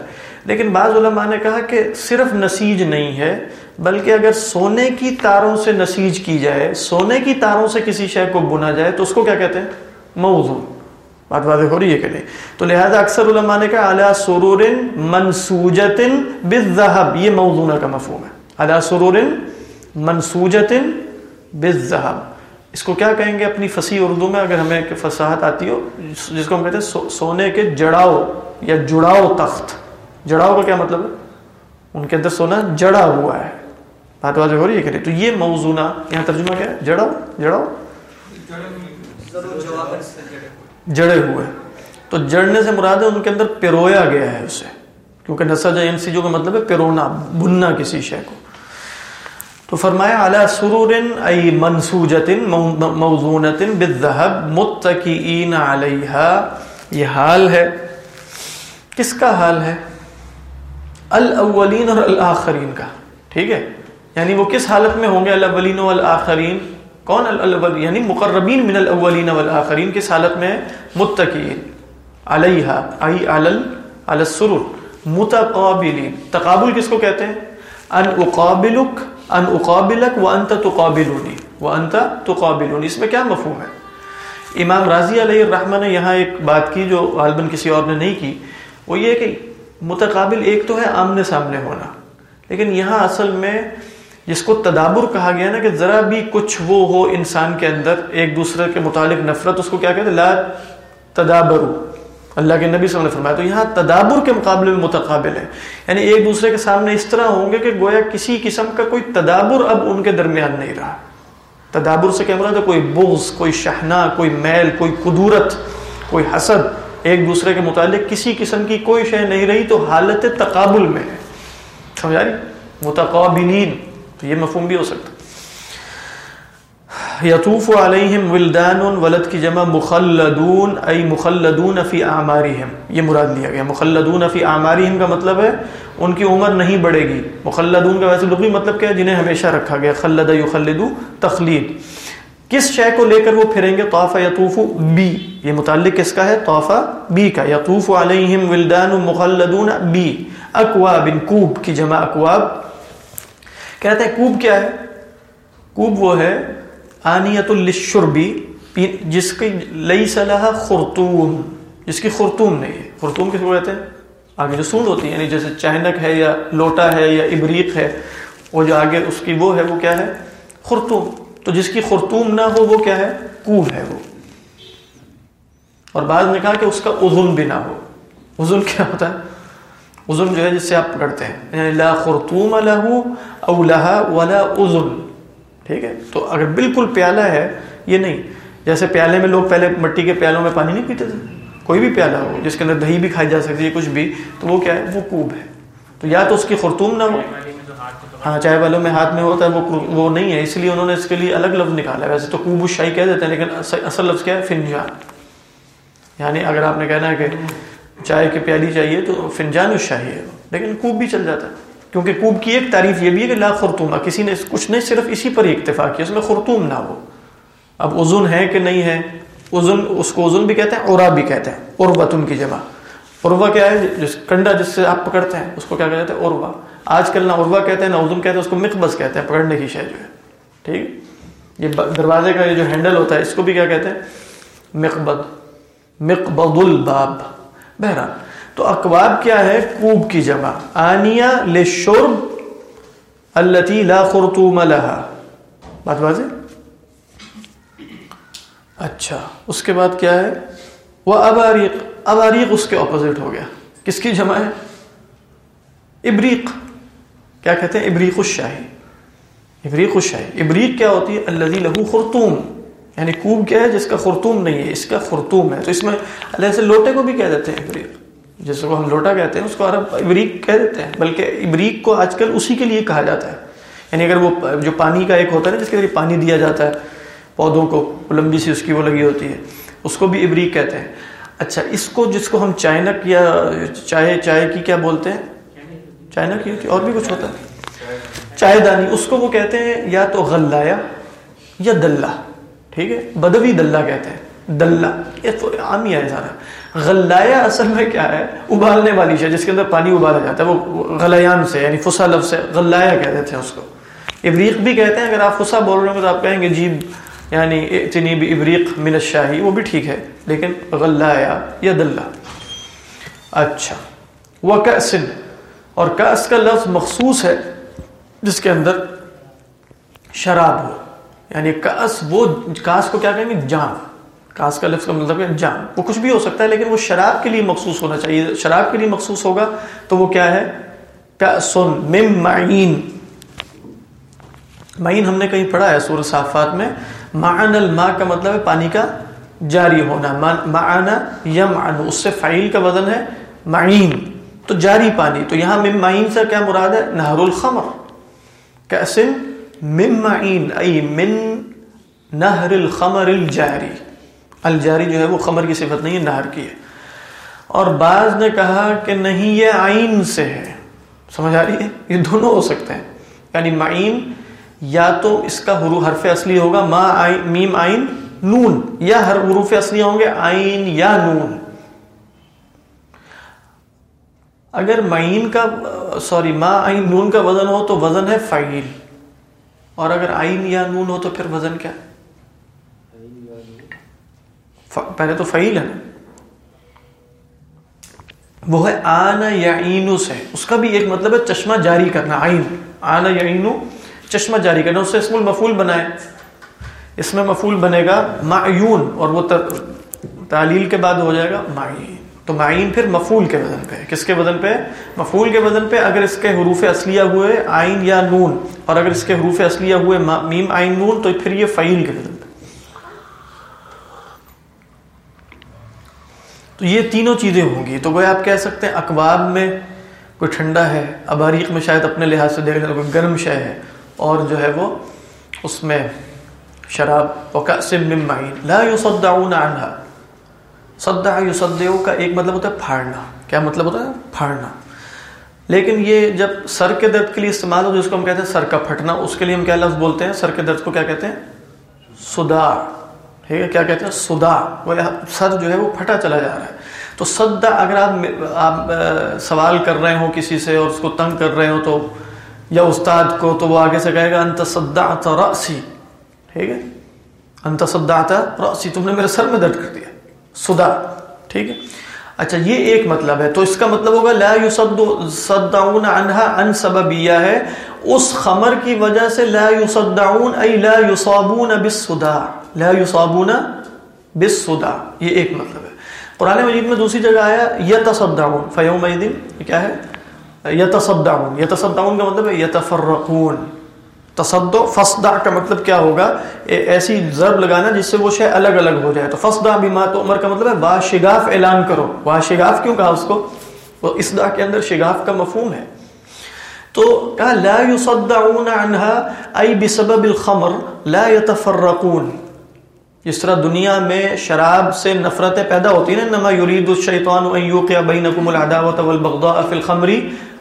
لیکن بعض علماء نے کہا کہ صرف نسیج نہیں ہے، بلکہ اگر سونے کی تاروں سے نسیج کی جائے، سونے کی تاروں سے کسی شے کو بنا جائے، تو اس کو کیا کہتے ہیں؟ موضوع۔ بات واضح ہو رہی ہے کہ نہیں؟ تو لہذا اکثر علماء نے کہا اعلیٰ سرور منسوجت بالذهب یہ موضوع کا مفہوم ہے۔ اعلیٰ سرور منسوجت بالذهب اس کو کیا کہیں گے اپنی فصیح اردو میں اگر ہمیں فصاحت آتی ہو، جس کو ہم کہتے ہیں سو سونے کے جڑاؤ یا جڑاؤ تخت. جڑاؤ کا کیا مطلب ہے؟ ان کے اندر سونا جڑا ہوا ہے. بات واضح ہو رہی ہے کہ تو یہ موضوع یہاں ترجمہ کیا ہے؟ جڑاؤ جڑاؤ؟ جڑے ہوئے. تو جڑنے سے مراد ہے ان کے اندر پیرویا گیا ہے اسے. کیونکہ نسج این سی جو کا مطلب ہے، پیرونا، بننا کسی شے کو. تو فرمایا اعلی سرور ای منسوجت موزونت بالذهب متکئین علیہا یہ حال ہے۔ کس کا حال ہے؟ الاولین اور الاخرین کا۔ ٹھیک ہے؟ یعنی وہ کس حالت میں ہوں گے؟ الاولین والآخرین کون الاول یعنی مقربین من الاولین والآخرین کس حالت میں متقین علیہا، ای علل، علی السرور متقابلین۔ تقابل کس کو کہتے ہیں؟ ان اقابلک ان اقابلک وانت تقابلونی وانت تقابلونی۔ اس میں کیا مفہوم ہے؟ امام راضی علیہ الرحمہ نے یہاں ایک بات کی جو غالباً کسی اور نے نہیں کی، وہ یہ کہ متقابل ایک تو ہے آمنے سامنے ہونا۔ لیکن یہاں اصل میں جس کو تدابر کہا گیا نا کہ ذرا بھی کچھ وہ ہو انسان کے اندر، ایک دوسرے کے متعلق نفرت، اس کو کیا کہتے ہیں؟ لا تدابرو۔ اللہ کے نبی صلی اللہ علیہ وسلم نے فرمایا تو یہاں تدابر کے مقابلے میں متقابل ہے یعنی ایک دوسرے کے سامنے اس طرح ہوں گے کہ گویا کسی قسم کا کوئی تدابر اب ان کے درمیان نہیں رہا۔ تدابر سے کیا مراد ہے؟ کوئی بغض، کوئی شہنا کوئی میل، کوئی قدورت، کوئی حسد۔ ایک دوسرے کے متعلق کسی قسم کی کوئی شے نہیں رہی تو حالت تقابل میں ہے۔ سمجھا رہی؟ متقابلین۔ تو یہ مفہوم بھی ہو سکتا یطوف علیہم ولدان ولد کی جمع مخلدون، ای مخلدون فی اعمارہم۔ یہ مراد لیا گیا۔ مخلدون فی اعمارہم کا مطلب ہے ان کی عمر نہیں بڑھے گی۔ مخلدون کا ویسے لغوی مطلب کیا ہے؟ جنہیں ہمیشہ رکھا گیا۔ خلد یخلدو تخلید۔ کس شے کو لے کر وہ پھریں گے؟ طوف یطوف بی۔ یہ متعلق کس کا ہے؟ طوف بی کا۔ یطوف علیہم ولدان مخلدون بی۔ اکواب کوب کی جمع اکواب۔ کہتے ہیں کوب کیا ہے؟ کوب وہ ہے آنیت الشربی جس کی لئی صلاح خرطوم، جس کی خرطوم نہیں ہے۔ خرطوم کس کو کہتے ہیں؟ آگے جو سونڈ ہوتی ہے یعنی جیسے چینک ہے یا لوٹا ہے یا ابریق ہے، وہ جو آگے اس کی وہ ہے، وہ کیا ہے؟ خرطوم۔ تو جس کی خرطوم نہ ہو، وہ کیا ہے؟ کوب ہے وہ۔ اور بعض نے کہا کہ اس کا اذن بھی نہ ہو۔ اذن کیا ہوتا ہے؟ اذن جو ہے، جس سے آپ پکڑتے ہیں۔ یعنی لا خرطوم له او لها ولا اذن۔ ٹھیک ہے؟ تو اگر بالکل پیالہ ہے، یہ نہیں۔ جیسے پیالے میں لوگ پہلے مٹی کے پیالوں میں پانی نہیں پیتے تھے۔ کوئی بھی پیالہ ہو، جس کے اندر دہی بھی کھائی جا سکتی ہے، کچھ بھی، تو وہ کیا ہے؟ وہ کوب ہے۔ تو یا تو اس کی خرطوم نہ ہو۔ ہاں چائے والوں میں ہاتھ میں ہوتا ہے، وہ وہ نہیں ہے۔ اس لیے انہوں نے اس کے لیے الگ لفظ نکالا۔ ہے ویسے تو کوب شاہی کہہ دیتے ہیں، لیکن اصل لفظ کیا ہے؟ فنجان۔ یعنی اگر آپ نے کہنا ہے کہ چائے کی پیالی چاہیے، تو فنجان الشاہی ہے۔ لیکن کوب بھی چل جاتا ہے۔ کیونکہ کوب کی ایک تعریف یہ بھی ہے کہ لا خرطومہ کسی نے کچھ نہیں، صرف اسی پر ہی اکتفا کیا، اس میں خرطوم نہ ہو۔ اب ازن ہے کہ نہیں ہے ازن اس کو ازن بھی کہتے ہیں اورا بھی کہتے ہیں عربتن کی جمع عروا کیا ہے؟ جس کنڈا جس سے آپ پکڑتے ہیں، اس کو کیا کہتے ہیں؟ عروا آج کل نہ عروا کہتے ہیں، نہ ازن کہتے ہیں، اس کو مقبس کہتے ہیں، پکڑنے کی شے جو ہے۔ ٹھیک؟ یہ دروازے کا یہ جو ہینڈل ہوتا ہے، اس کو بھی کیا کہتے ہیں؟ مقبد مقبض الباب۔ بہرحال تو اقواب کیا ہے؟ کوب کی جمع. آنیا لشرب التي لا خرطوم لها. بات واضح؟ اچھا اس کے بعد کیا ہے؟ وہ اباریق اباریق اس کے اپوزٹ ہو گیا. کس کی جمع ہے؟ ابریق. کیا کہتے ہیں؟ ابریق الشاہی. ابریق الشاہی. ابریق کیا ہوتی ہے؟ الذي له خرطوم. یعنی کوب کیا ہے؟ جس کا خرطوم نہیں ہے. اس کا خرطوم ہے. تو اس میں اللہ سے لوٹے کو بھی کہہ دیتے ہیں ابریق. جس کو ہم لوٹا کہتے ہیں، اس کو عرب ابریق کہہ دیتے ہیں، بلکہ ابریق کو آج کل اسی کے لیے کہا جاتا ہے۔ یعنی اگر وہ جو پانی کا ایک ہوتا ہے نا، جس کے ذریعے پانی دیا جاتا ہے، پودوں کو، لمبی سی اس کی وہ لگی ہوتی ہے، اس کو بھی ابریق کہتے ہیں۔ اچھا اس کو جس کو ہم چائنک یا چائے چائے کی کیا بولتے ہیں؟ چائنک کی اور بھی کچھ ہوتا ہے۔ چائے دانی، اس کو وہ کہتے ہیں یا تو غلایا یا دلہ، ٹھیک ہے؟ بدوی دلہ کہتے ہیں۔ دلہ، یہ تو عام ہی ہے سارا غلایا اصل میں کیا ہے؟ ابالنے والی شے جس کے اندر پانی ابالا جاتا ہے۔ وہ غلیان سے یعنی فسا لفظ سے غلایا کہتے تھے اس کو۔ ابریق بھی کہتے ہیں، اگر آپ فسا بول رہے ہو تو آپ کہیں گے جی یعنی اتنی بھی ابریق من الشاہی، وہ بھی ٹھیک ہے۔ لیکن غلہ یا ید اللہ اچھا۔ وہ کسن اور کس کا لفظ مخصوص ہے، جس کے اندر شراب ہو۔ یعنی کاس وہ کاس کو کیا کہیں گے؟ جام کاس کا لفظ کا مطلب ہے جام وہ کچھ بھی ہو سکتا ہے، لیکن وہ شراب کے لیے مخصوص ہونا چاہیے۔ شراب کے لیے مخصوص ہوگا تو وہ کیا ہے؟ کاسن مم معین۔ معین ہم نے کہیں پڑھا ہے سورہ صافات میں۔ معن الماء کا مطلب ہے پانی کا جاری ہونا۔ معنا یمعن، اس سے فعیل کا وزن ہے معین۔ تو جاری پانی۔ تو یہاں مم معین سے کیا مراد ہے؟ نہر الخمر کاسن مم معین، ای من نہر الخمر الجاری۔ الجاری جو ہے وہ خمر کی صفت نہیں ہے، نہر کی ہے۔ اور بعض نے کہا کہ نہیں، یہ آئین سے ہے۔ سمجھ آ رہی ہے؟ یہ دونوں ہو سکتے ہیں۔ یعنی معین، یا تو اس کا حرف اصلی ہوگا، ما آئین میم آئین نون۔ یا ہر حروف اصلی ہوں گے آئین یا نون۔ اگر معین کا، سوری، ما آئین نون کا وزن ہو تو وزن ہے فعیل۔ اور اگر آئین یا نون ہو تو پھر وزن کیا؟ پہلے تو فعیل ہے نا۔ وہ ہے آنا یا سے۔ اس کا بھی ایک مطلب ہے چشمہ جاری کرنا آئین آنا یا چشمہ جاری کرنا۔ اس سے اسم المفول بنائے۔ اس میں مفول بنے گا معیون اور وہ تعلیل کے بعد ہو جائے گا معین۔ تو معین پھر مفول کے وزن پہ کس کے وزن پہ مفول کے وزن پہ۔ اگر اس کے حروف اصلیہ ہوئے آئین یا نون، اور اگر اس کے حروف اصلیہ ہوئے میم آئین نون، تو پھر یہ فعیل کے وزن تو یہ تینوں چیزیں ہوں گی۔ تو وہ آپ کہہ سکتے ہیں اقواب میں کوئی ٹھنڈا ہے، اباریق میں شاید اپنے لحاظ سے دیکھ لیں، کوئی گرم شے ہے، اور جو ہے وہ اس میں شراب من معین۔ لا يصدعون عنها صدع یصدعو کا ایک مطلب ہوتا ہے پھاڑنا۔ کیا مطلب ہوتا ہے؟ پھاڑنا۔ لیکن یہ جب سر کے درد کے لیے استعمال ہو جس کو ہم کہتے ہیں سر کا پھٹنا، اس کے لیے ہم کیا لفظ بولتے ہیں؟ سر کے درد کو کیا کہتے ہیں؟ صداع۔ ٹھیک ہے، کیا کہتے ہیں؟ صداع وہ سر جو ہے وہ پھٹا چلا جا رہا ہے۔ تو صدع اگر آپ آپ سوال کر رہے ہوں کسی سے اور اس کو تنگ کر رہے ہو تو، یا استاد کو، تو وہ آگے سے کہے گا، انت صدعت رأسی۔ ٹھیک ہے؟ انت صدعت رأسی۔ تم نے میرے سر میں درد کر دیا۔ صدا۔ ٹھیک ہے؟ اچھا یہ ایک مطلب ہے۔ تو اس کا مطلب ہوگا، لا يصدعون عنها ان سببیہ ہے، اس خمر کی وجہ سے لا يصدعون ای لا يصابون بالصداع لا يصابون بالصداع یہ ایک مطلب ہے۔ قرآن مجید میں دوسری جگہ آیا یتصدعون، فیومئذ، یہ کیا ہے؟ یتصدعون یتصدعون کا مطلب ہے یتفرقون۔ تصدع فصدع کا مطلب کیا ہوگا؟ ایسی ضرب لگانا جس سے وہ شے الگ الگ ہو جائے۔ تو فصدع بما تو عمر کا مطلب ہے با شگاف اعلان کرو۔ با شگاف کیوں کہا اس کو؟ وہ اسدع کے اندر شگاف کا مفہوم ہے۔ تو کہا لا يصدعون عنها ای بسبب الخمر، لا يتفرقون جس طرح دنیا میں شراب سے نفرتیں پیدا ہوتی ہیں نما یرید الشیطان ان یوقع بینکم العداوة والبغضاء في الخمر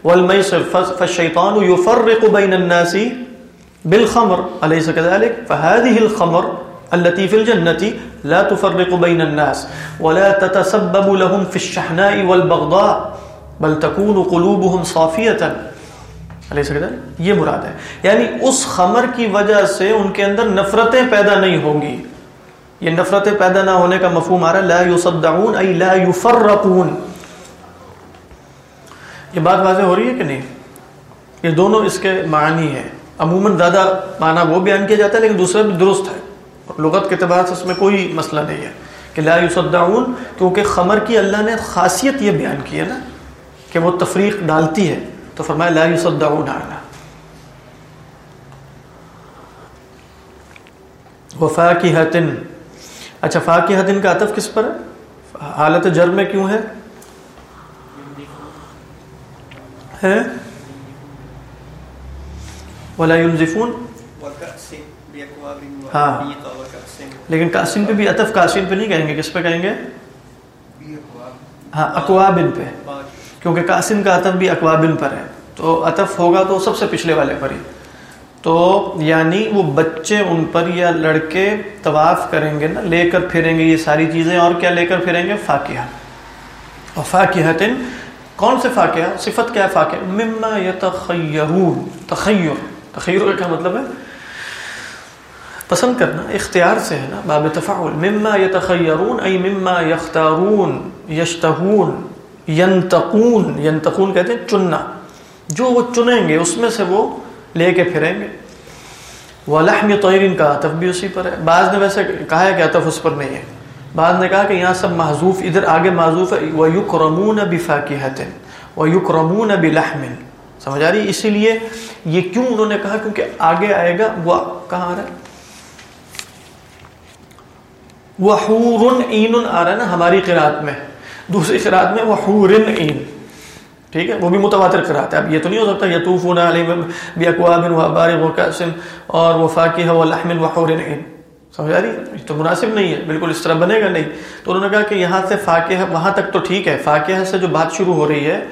والمیسر فالشیطان يفرق بین الناس بالخمر أليس كذلك فهذه الخمر التي في الجنة لا تفرق بين الناس ولا تتسبب لهم في الشحناء والبغضاء بل تكون قلوبهم صافية أليس كذلك یہ مراد ہے۔ یعنی اس خمر کی وجہ سے ان کے اندر نفرتیں پیدا نہیں ہوں گی۔ یہ نفرتیں پیدا نہ ہونے کا مفہوم آ رہا ہے۔ لا يصدعون ای لا يفرقون یہ بات واضح ہو رہی ہے کہ نہیں؟ یہ دونوں اس کے معنی ہیں۔ عموماً زیادہ معنی وہ بیان کیا جاتا ہے، لیکن دوسرا بھی درست ہے۔ لغت کے اعتبار سے اس میں کوئی مسئلہ نہیں ہے کہ لا یصدعون، کیونکہ خمر کی اللہ نے خاصیت یہ بیان کی ہے نا کہ وہ تفریق ڈالتی ہے۔ تو فرمایا، لا یصدعون آنا وفا کی اچھا فا کی کا عطف کس پر ہے؟ حالت جرم میں کیوں ہے؟ ہے؟ ولا ہاں۔ لیکن قاسم پہ بھی عطف قاسم پہ نہیں کہیں گے، کس پہ کہیں گے؟ ہاں اقوابن پہ۔ کیونکہ قاسم کا عطف بھی اقوابن پر ہے۔ تو عطف ہوگا تو سب سے پچھلے والے پر ہی۔ تو یعنی وہ بچے ان پر یا لڑکے طواف کریں گے نا، لے کر پھریں گے یہ ساری چیزیں، اور کیا لے کر پھریں گے؟ فاقیہ اور فاقیہ کون سے فاقیہ صفت کیا ہے فاقیہ مما یتخیرون، تخیر۔ تخیر کا کیا مطلب ہے؟ پسند کرنا، اختیار سے ہے نا، باب تفاعل مما یتخیرون، ای مما یختارون، یشتہون، ینتقون۔ ینتقون کہتے ہیں چننا۔ جو وہ چنیں گے، اس میں سے وہ لے کے پھریں گے۔ ولحم طیرین کا عطف بھی اسی پر ہے۔ بعض نے ویسے کہا ہے کہ عطف اس پر نہیں ہے۔ بعض نے کہا کہ یہاں سب محذوف، ادھر آگے محذوف ہے۔ وَيُكْرَمُونَ بِفَاكِهَةٍ۔ وَيُكْرَمُونَ بِلَحْمٍ۔ سمجھ آ رہی اسی لیے یہ کیوں انہوں نے کہا؟ کیونکہ آگے آئے گا، وہ کہاں آ رہا ہے؟ وحور عین آ رہا ہے نا ہماری قرآت میں۔ دوسری قرآت میں وحور عین ٹھیک ہے؟ وہ بھی متواتر قرآت ہے۔ اب یہ تو نہیں ہو سکتا یتوفون علیہم بیاکواب و ابارق و کاسم اور وفاکہ و لحم وحور عین سمجھ آ رہی؟ ہے تو مناسب نہیں ہے، بالکل اس طرح بنے گا نہیں۔ تو انہوں نے کہا کہ یہاں سے فاقہ وہاں تک تو ٹھیک ہے۔ فاقہ سے جو بات شروع ہو رہی ہے،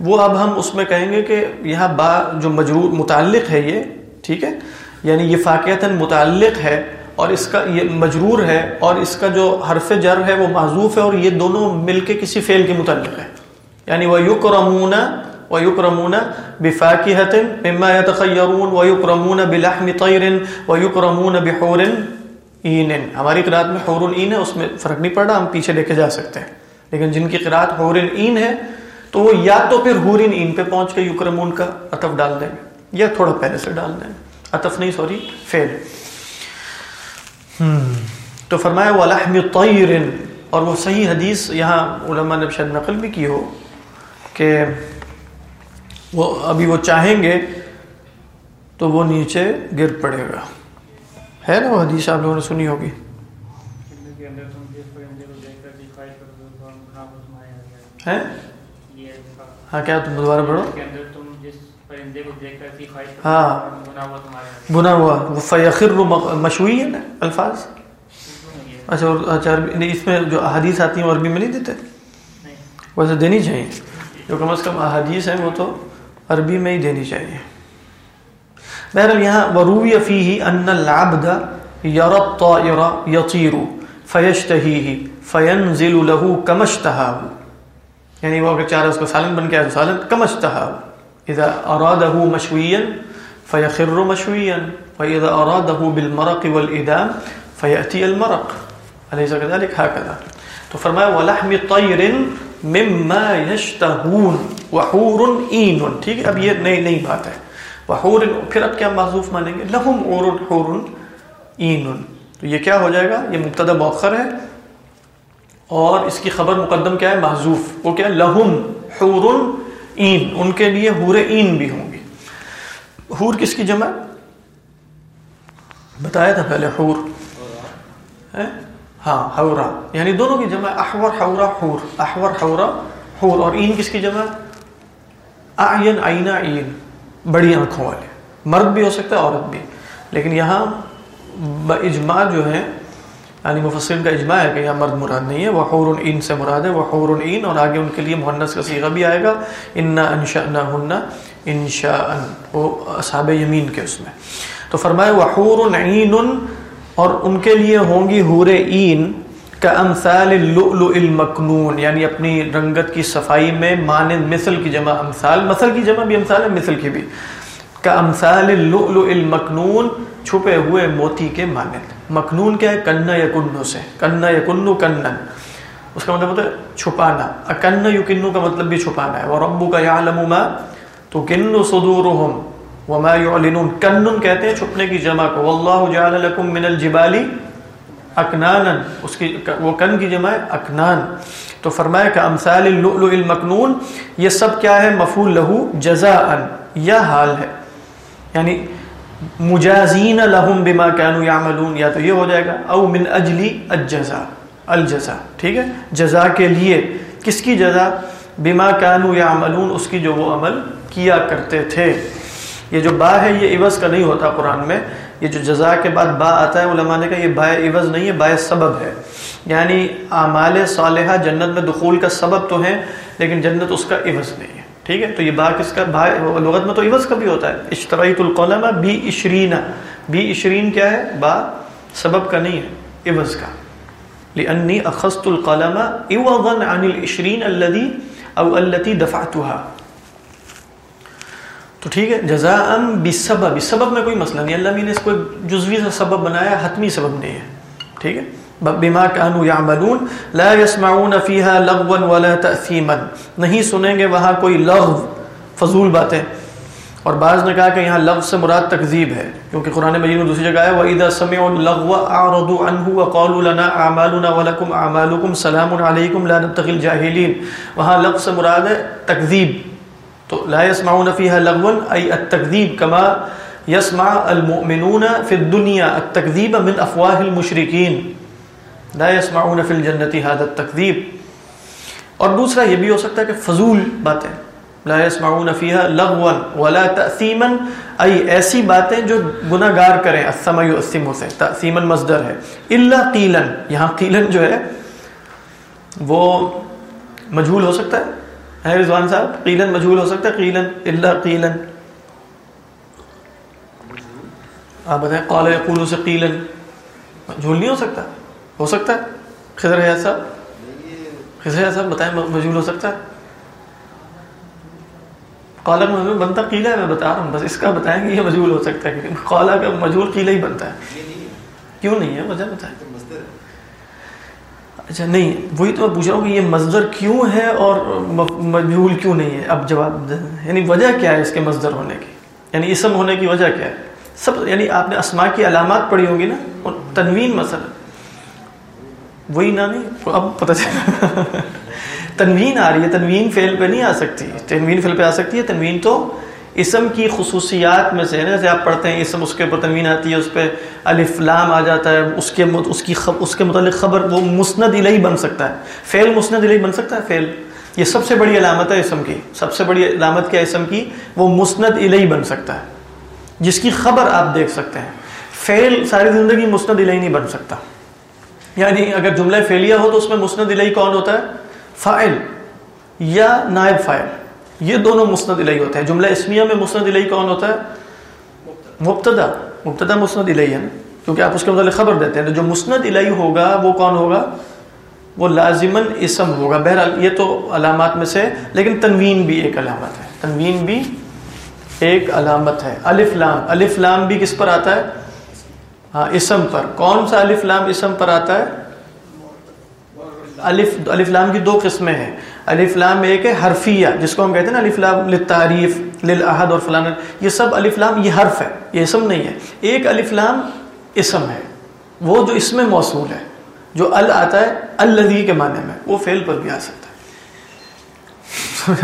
وہ اب ہم اس میں کہیں گے کہ یہاں با جو مجرور، متعلق ہے یہ، ٹھیک ہے؟ یعنی یہ فاقیتاً متعلق ہے اور اس کا یہ مجرور ہے اور اس کا جو حرف جر ہے وہ معذوف ہے اور یہ دونوں مل کے کسی فعل کے متعلق ہے۔ یعنی وہ یوک رمون و یوک رمون مما تخیرون و یوک بلحم طیرن و یوک رمون بحورن ہماری قرآت میں حور این ہے، اس میں فرق نہیں پڑ رہا، ہم پیچھے لے کے جا سکتے ہیں۔ لیکن جن کی قرآت حور این ہے، تو وہ یا تو پھر حورن این پہ پہنچ کے یکرمون کا عطف ڈال دیں گے، یا تھوڑا پہلے سے ڈال دیں گے۔ عطف نہیں، سوری فیل تو فرمایا، وَلَحْمِ طَيْرٍ اور وہ صحیح حدیث یہاں علماء نے شاید نقل بھی کی ہو۔ کہ وہ ابھی وہ چاہیں گے تو وہ نیچے گر پڑے گا۔ ہے نا وہ حدیث آپ لوگوں نے سنی ہوگی؟ ہے ہاں کیا تم دوبارہ پڑھو؟ ہاں۔ بنا ہوا۔ فیخر مشہوری ہے نا الفاظ۔ اچھا اور اچھا اس میں جو احادیث آتی ہیں عربی میں نہیں دیتے؟ ویسے دینی چاہیے۔ جو کم از کم احادیث ہیں وہ تو عربی میں ہی دینی چاہیے۔ بہرحال یہاں وروی فیہ ان العبد یرى الطائر یطیر فیشتہیہ فینزل له کمشتہاہ یعنی وہ اگر چاہ رہا اس کو سالن بن کے آئے تو سالن کمشتہاہ اذا اراده مشویا فيخر مشويا واذا اراده بالمرق والادام فياتي المرق۔ اليس كذلك؟ هكذا۔ تو فرمایا، ولحم طير مما يشتهون وحور عين ٹھیک ہے؟ اب یہ نئی نئی بات ہے۔ وحور، پھر اب کیا محذوف مانیں گے؟ لهم اور حور عين تو یہ کیا ہو جائے گا؟ یہ مبتدا مؤخر ہے۔ اور اس کی خبر مقدم کیا ہے؟ محذوف وہ کیا لهم حور عين ان کے لیے حور عين بھی ہوں گی حور کس کی جمع؟ بتایا تھا پہلے حور۔ ہاں حورا یعنی دونوں کی جمع احور حورا حور۔ احور حورا حور۔ اور این کس کی جمع؟ آئین آئینہ این بڑی آنکھوں والے۔ مرد بھی ہو سکتا ہے، عورت بھی۔ لیکن یہاں اجماع جو ہے یعنی مفسرین کا اجماع ہے کہ یہاں مرد مراد نہیں ہے۔ وہ حور این سے مراد ہے، وہ حور این اور آگے ان کے لیے محنس کا سیغہ بھی آئے گا۔ انا انشأنا ہننا انشاء وہ اصحاب یمین کے اس میں۔ تو فرمائے وحور عین اور ان کے لیے ہوں گی حور عین کا امثال اللؤلؤ المکنون یعنی اپنی رنگت کی صفائی میں مانند مثل کی جمع، امثال مثل کی جمع بھی امثال ہے، مثل کی بھی۔ کا امثال اللؤلؤ المکنون چھپے ہوئے موتی کے مانند۔ مکنون کیا ہے؟ کنہ یکنو سے۔ کنہ یکنو کنن۔ اس کا مطلب ہوتا ہے چھپانا۔ اکن یکنو کا مطلب بھی چھپانا ہے۔ اور وَرَبُّكَ يَعْلَمُ مَا تو کن صدورہم وما یعلنون کنن کہتے ہیں چھپنے کی جمع کو۔ واللہ جعل لکم من الجبالی اکنانا اس کی وہ کن کی جمع ہے؟ اکنان تو فرمایا کہ امثال اللؤلؤ المکنون یہ سب کیا ہے؟ مفعول لہو جزاء۔ یا حال ہے۔ یعنی مجازین لہم بما كانوا يعملون۔ یا تو یہ ہو جائے گا۔ او من اجلی الجزاء۔ الجزاء۔ ٹھیک ہے؟ جزا کے لیے۔ کس کی جزا بما كانوا يعملون۔ اس کی جو وہ عمل کیا کرتے تھے۔ یہ جو با ہے یہ عوض کا نہیں ہوتا قرآن میں، یہ جو جزا کے بعد با آتا ہے علماء نے کہا یہ با عوض نہیں ہے، با سبب ہے۔ یعنی اعمال صالحہ جنت میں دخول کا سبب تو ہے لیکن جنت اس کا عوض نہیں ہے۔ ٹھیک ہے؟ تو یہ با کس کا، با لغت میں تو عوض کا بھی ہوتا ہے۔ اشترعیت القلم بی اشرین بی اشرین کیا ہے؟ با سبب کا نہیں ہے، عوض کا۔ لأنی اخذت القلم عوضا عن الاشرین الذي او التي دفعتها۔ تو ٹھیک ہے جزا ام بسبب سبب میں کوئی مسئلہ نہیں، اللہ نے اس کو جزوی سا سبب بنایا، حتمی سبب نہیں ہے، ٹھیک ہے؟ بما كانوا يعملون، لا يسمعون فيها لغوا ولا تاثيما نہیں سنیں گے وہاں کوئی لغو، فضول باتیں۔ اور بعض نے کہا کہ یہاں لفظ سے مراد تکذیب ہے، کیونکہ قرآن مجید میں دوسری جگہ ہے وَإِذَا سَمِعُوا اللَّغْوَ أَعْرَضُوا عَنْهُ وَقَالُوا لَنَا أَعْمَالُنَا وَلَكُمْ أَعْمَالُكُمْ سَلَامٌ عَلَيْكُمْ لَا نَبْتَغِي الْجَاهِلِينَ۔ وہاں لفظ سے مراد ہے تکذیب۔ تو لا يسمعون فيها لغوا، أي التكذيب كما يسمع المؤمنون في الدنيا، التكذيب من أفواه المشركين. لا يسمعون في الجنة هذا التكذيب. اور دوسرا یہ بھی ہو سکتا ہے کہ فضول باتیں، لا يسمعون فيها لغوا ولا تأثيما ای ایسی باتیں جو گناہگار کریں، السمع یؤثم سے تأثیما مصدر ہے. الا قیلا، یہاں قیلا جو ہے، وہ مجھول ہو سکتا ہے؟ ہے رضوان صاحب؟ قیلا مجھول ہو سکتا ہے؟ قیلا الا قیلا. آپ بتائیں قال یقول سے قیلا. مجھول نہیں ہو سکتا؟ ہو سکتا ہے؟ خضر حیات صاحب؟ خضر حیات صاحب بتائیں مجھول ہو سکتا ہے؟ قالا مجھول بنتا قیلا ہے میں بتا رہا ہوں بس اس کا بتائیں گے یہ مجھول ہو سکتا ہے قالا کا مجھول قیلا ہی بنتا ہے۔ کیوں نہیں ہے؟ وجہ بتائیں۔ اچھا نہیں، وہی تو میں پوچھ رہا ہوں کہ یہ مصدر کیوں ہے اور مجھول کیوں نہیں ہے؟ اب جواب یعنی وجہ کیا ہے اس کے مصدر ہونے کی؟ یعنی اسم ہونے کی وجہ کیا ہے؟ سب یعنی آپ نے اسما کی علامات پڑھی ہوں گی نا؟ تنوین مثلا۔ وہی نہ نہیں؟ اب پتہ چلا تنوین آ رہی ہے، تنوین فیل پہ نہیں آ سکتی۔ تنوین فیل پہ آ سکتی ہے، تنوین تو اسم کی خصوصیات میں سے نا جیسے آپ پڑھتے ہیں، اسم اس کے اوپر تنوین آتی ہے، اس پہ الف لام آ جاتا ہے، اس کے اس کی خب، اس کے متعلق خبر، وہ مسند الہی بن سکتا ہے۔ فیل مسند الہی بن سکتا ہے؟ فیل یہ سب سے بڑی علامت ہے اسم کی۔ سب سے بڑی علامت کیا اسم کی؟ وہ مسند الہی بن سکتا ہے۔ جس کی خبر آپ دیکھ سکتے ہیں۔ فیل ساری زندگی مسند الہی نہیں بن سکتا۔ یعنی اگر جملہ فیلیا ہو تو اس میں مسند الہی کون ہوتا ہے؟ فائل یا نائب فائل یہ دونوں مسند الہی ہوتے ہیں۔ جملہ اسمیہ میں مسند الہی کون ہوتا ہے؟ مبتدا۔ مبتدا مسند الہی ہے نا؟ کیونکہ آپ اس کے متعلق خبر دیتے ہیں۔ تو جو مسند الہی ہوگا وہ کون ہوگا؟ وہ لازمن اسم ہوگا۔ بہرحال یہ تو علامات میں سے لیکن تنوین بھی ایک علامت ہے۔ تنوین بھی ایک علامت ہے۔ الف لام۔ الف لام بھی کس پر آتا ہے؟ ہاں اسم پر۔ کون سا الف لام اسم پر آتا ہے؟ الف الف لام کی دو قسمیں ہیں۔ الف لام ایک ہے، حرفیہ، جس کو ہم کہتے ہیں نا الف لام للتعریف، للاحد اور فلانا یہ سب الف لام، یہ حرف ہے، یہ اسم نہیں ہے۔ ایک الف لام اسم ہے، وہ جو اس میں موصول ہے، جو ال آتا ہے، الذی کے معنی میں، وہ فعل پر بھی آ سکتا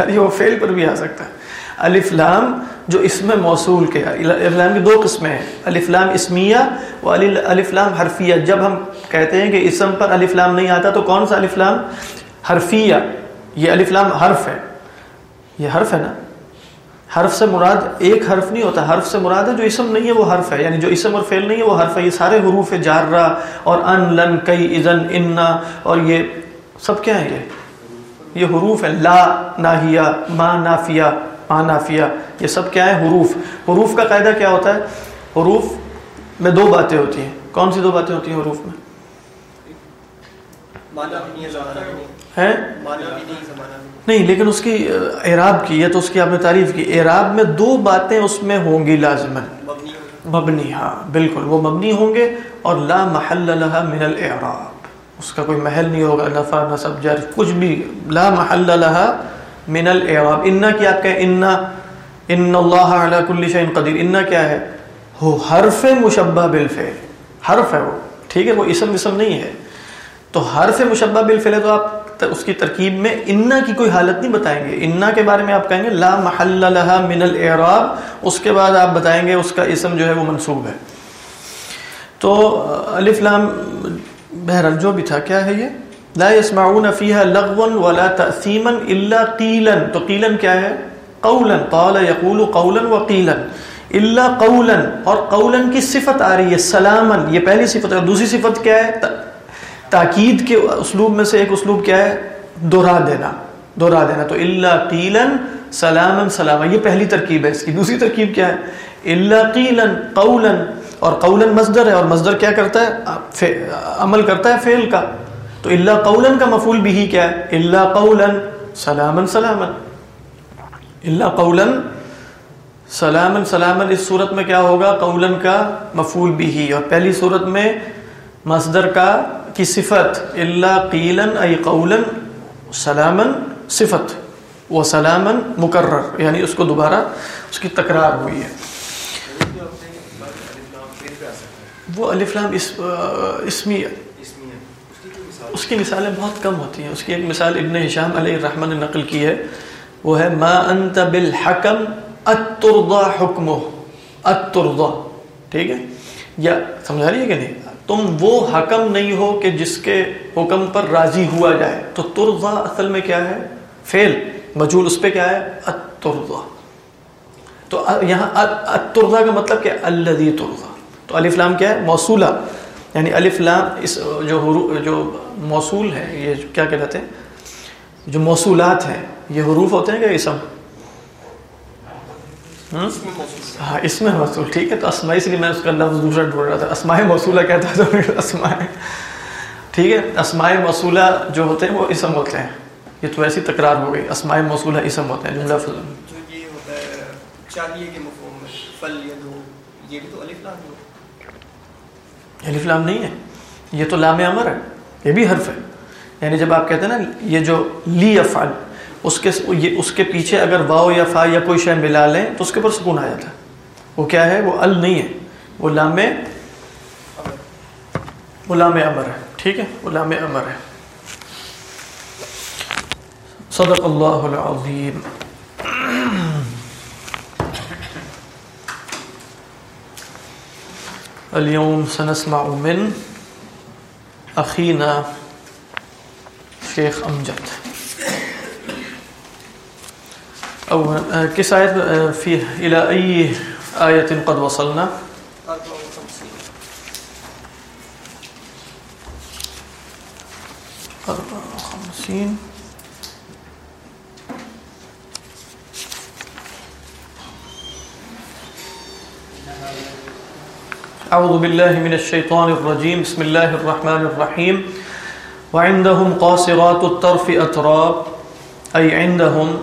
ہے۔ وہ فعل پر بھی آ سکتا ہے۔ الف لام جو اس میں موصول کے، الف لام کی دو قسمیں ہیں، الف لام اسمیہ و الف لام حرفیہ۔ جب ہم کہتے ہیں کہ اسم پر الف لام نہیں آتا تو کون سا الف لام؟ حرفیہ۔ یہ الف لام حرف ہے۔ یہ حرف ہے نا۔ حرف سے مراد ایک حرف نہیں ہوتا۔ حرف سے مراد ہے جو اسم نہیں ہے وہ حرف ہے۔ یعنی جو اسم اور فعل نہیں ہے وہ حرف ہے۔ یہ سارے حروف جارہ اور ان، لن، کئی، اذن، انا اور یہ سب کیا ہے یہ؟ یہ حروف ہے لا، ناہیہ، ما، نافیہ ما، نافیہ۔ یہ سب کیا ہے حروف۔ حروف کا قاعدہ کیا ہوتا ہے؟ حروف میں دو باتیں ہوتی ہیں۔ کون سی دو باتیں ہوتی ہیں حروف میں؟ ہے؟ نہیں، لیکن اس کی اعراب کی یہ تو اس کی آپ نے تعریف کی، اعراب میں دو باتیں اس میں ہوں گی لازمن مبنی ہاں بالکل، وہ مبنی ہوں گے اور لا محل لها من الاعراب۔ اس کا کوئی محل نہیں ہوگا، نفع، نصب، جر، کچھ بھی۔ لا محل لها من الاعراب۔ ان کی آپ کہیں؟ ان ان اللہ علی کل شیء قدیر ان کیا ہے؟ وہ حرف مشبہ بالفعل۔ حرف ہے وہ، ٹھیک ہے، وہ اسم اسم نہیں ہے۔ تو حرف مشبہ بالفعل ہے تو آپ اس کی ترکیب میں انا کی کوئی حالت نہیں بتائیں گے۔ انا کے بارے میں آپ کہیں گے، لا محل لها من الاعراب۔ اس کے بعد آپ بتائیں گے اس کا اسم جو ہے وہ منصوب ہے۔ تو الف لام، بہرحال جو بھی تھا، کیا ہے یہ؟ لا يسمعون فيها لغوا ولا تاثيما الا قيلا تو قيلا کیا ہے؟ قولا۔ قال يقول قولا وقيلا الا قولا۔ اور قولا کی صفت آ رہی ہے، سلاما۔ یہ پہلی صفت ہے دوسری صفت کیا ہے؟ تاکید کے اسلوب میں سے ایک اسلوب کیا ہے؟ دوہرا دینا دوہرا دینا۔ تو اللہ قیلن سلام سلام یہ پہلی ترکیب ہے اس کی۔ دوسری ترکیب کیا ہے؟ اللہ قیلن قولن اور قولن مصدر ہے۔ اور مصدر کیا کرتا ہے؟ عمل کرتا ہے فعل کا۔ تو اللہ قولن کا مفول بھی کیا ہے؟ اللہ قولن سلامن سلامن اللہ قولن سلامن سلامن اس صورت میں کیا ہوگا؟ قولن کا مفول بھی ہی۔ اور پہلی صورت میں مصدر کا کی صفت اللہ قیلن ای قولن سلامن صفت و سلامن مقرر یعنی اس کو دوبارہ اس کی تکرار ہوئی ہے۔ وہ الفلام اس اسمی اس کی مثالیں بہت کم ہوتی ہیں۔ اس کی ایک مثال ابن ہشام علیہ الرحمن نے نقل کی ہے۔ وہ ہے، ما انت بالحکم اترضا حکمہ، اترضا، ٹھیک ہے؟ یا سمجھا رہی ہے کہ نہیں؟ تم وہ حکم نہیں ہو کہ جس کے حکم پر راضی ہوا جائے۔ تو ترضا اصل میں کیا ہے؟ فیل مجھول اس پہ کیا ہے؟ اترضا تو یہاں اترضا کا مطلب کیا الذی ترضا تو الف لام کیا ہے؟ موصولہ۔ یعنی الف لام اس جو جو موصول ہے، یہ کیا کہلاتے ہیں؟ جو موصولات ہیں، یہ حروف ہوتے ہیں کیا اسم؟ ہاں؟ اس میں موصول ٹھیک ہے تو اسماء اس لیے میں اس کا لفظ دوسرا ڈھونڈ رہا تھا۔ اسماء موصولہ کہتا تھا اسماء۔ ٹھیک ہے اسماء موصولہ جو ہوتے ہیں وہ اسم ہوتے ہیں۔ یہ تو ایسی تکرار ہو گئی اسماء موصولہ اسم ہوتے ہیں جملہ جو یہ ہوتا ہے چاہیے کہ مفہوم میں فل یدو یہ بھی تو الف لام ہے۔ الف لام نہیں ہے یہ تو لام امر ہے یہ بھی حرف ہے۔ یعنی جب آپ کہتے ہیں نا یہ جو لی افعل اس کے یہ اس کے پیچھے اگر واؤ یا فا یا کوئی شے ملا لیں تو اس کے اوپر سکون آ جاتا ہے۔ وہ کیا ہے؟ وہ ال نہیں ہے۔ وہ لام وہ لام امر ہے۔ ٹھیک ہے؟ وہ لام امر ہے۔ صدق اللہ العظیم۔ اليوم سنسمع من أخينا شيخ أمجد أو كيس آية فيه إلى أي آية قد وصلنا؟ 54 أعوذ بالله من الشيطان الرجيم. بسم الله الرحمن الرحيم. وعندهم قاصرات الطرف أتراب، أي عندهم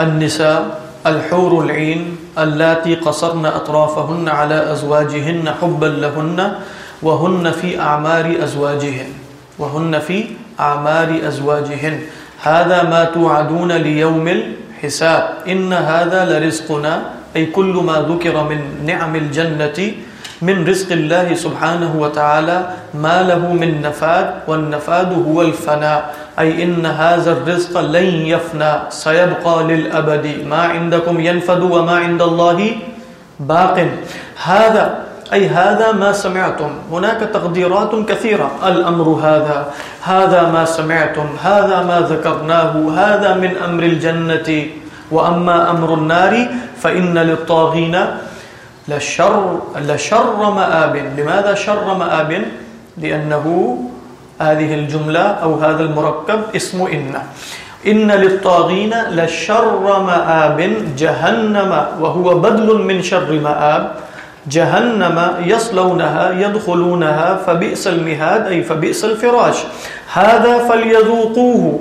النساء، الحور العين اللاتي قصرن أطرافهن على أزواجهن حبا لهن، وهن في أعمار أزواجهن، وهن في أعمار أزواجهن. هذا ما توعدون ليوم الحساب. إن هذا لرزقنا، أي كل ما ذكر من نعم الجنة، من رزق الله سبحانه وتعالى، ما له من نفاد، والنفاد هو الفناء. أي إن هذا الرزق لن يفنى سيبقى للأبد. ما عندكم ينفد وما عند الله باق. هذا أي هذا ما سمعتم. هناك تقديرات كثيرة. الأمر هذا هذا ما سمعتم هذا ما ذكرناه هذا من أمر الجنة. وأما أمر النار فإن للطاغين لشر, لشر مآب. لماذا شر مآب؟ لأنه هذه الجملة أو هذا المركب اسم إن. إن للطاغين لشر مآب جهنم وهو بدل من شر مآب. جهنم يصلونها، يدخلونها، فبئس المهاد، أي فبئس الفراش. هذا فليذوقوه.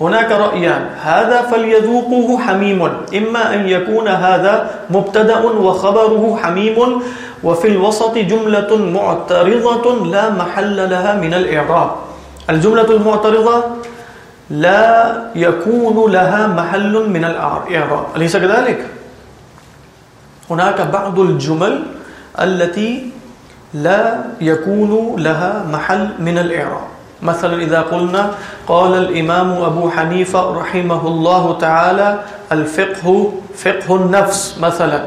هناك رأيان. هذا فليذوقوه حميم. إما أن يكون هذا مبتدأ وخبره حميم، وفي الوسط جملة معترضة لا محل لها من الإعراب. الجملة المعترضة لا يكون لها محل من الإعراب. أليس كذلك؟ هناك بعض الجمل التي لا يكون لها محل من الإعراب. مثلا إذا قلنا قال الإمام أبو حنيفة رحمه الله تعالى الفقه فقه النفس مثلا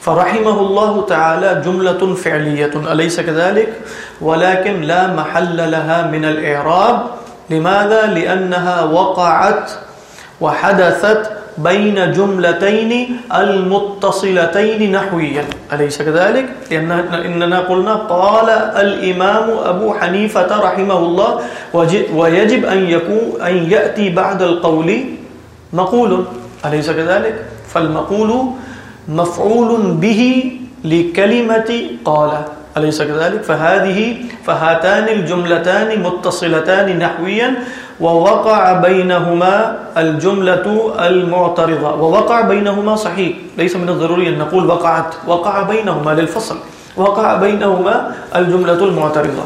فرحمه الله تعالى جملة فعلية أليس كذلك ولكن لا محل لها من الإعراب لماذا؟ لأنها وقعت وحدثت بين جملتين المتصلتين نحويا أليس كذلك؟ لأننا قلنا قال الإمام أبو حنيفة رحمه الله ويجب أن, يكون أن يأتي بعد القول مقول أليس كذلك؟ فالمقول مفعول به لكلمة قال أليس كذلك فهذه فهاتان الجملتان متصلتان نحويا ووقع بينهما الجملة المعترضة. ووقع بينهما صحيح ليس من الضروري أن نقول وقعت. وقع بينهما للفصل. وقع بينهما الجملة المعترضة.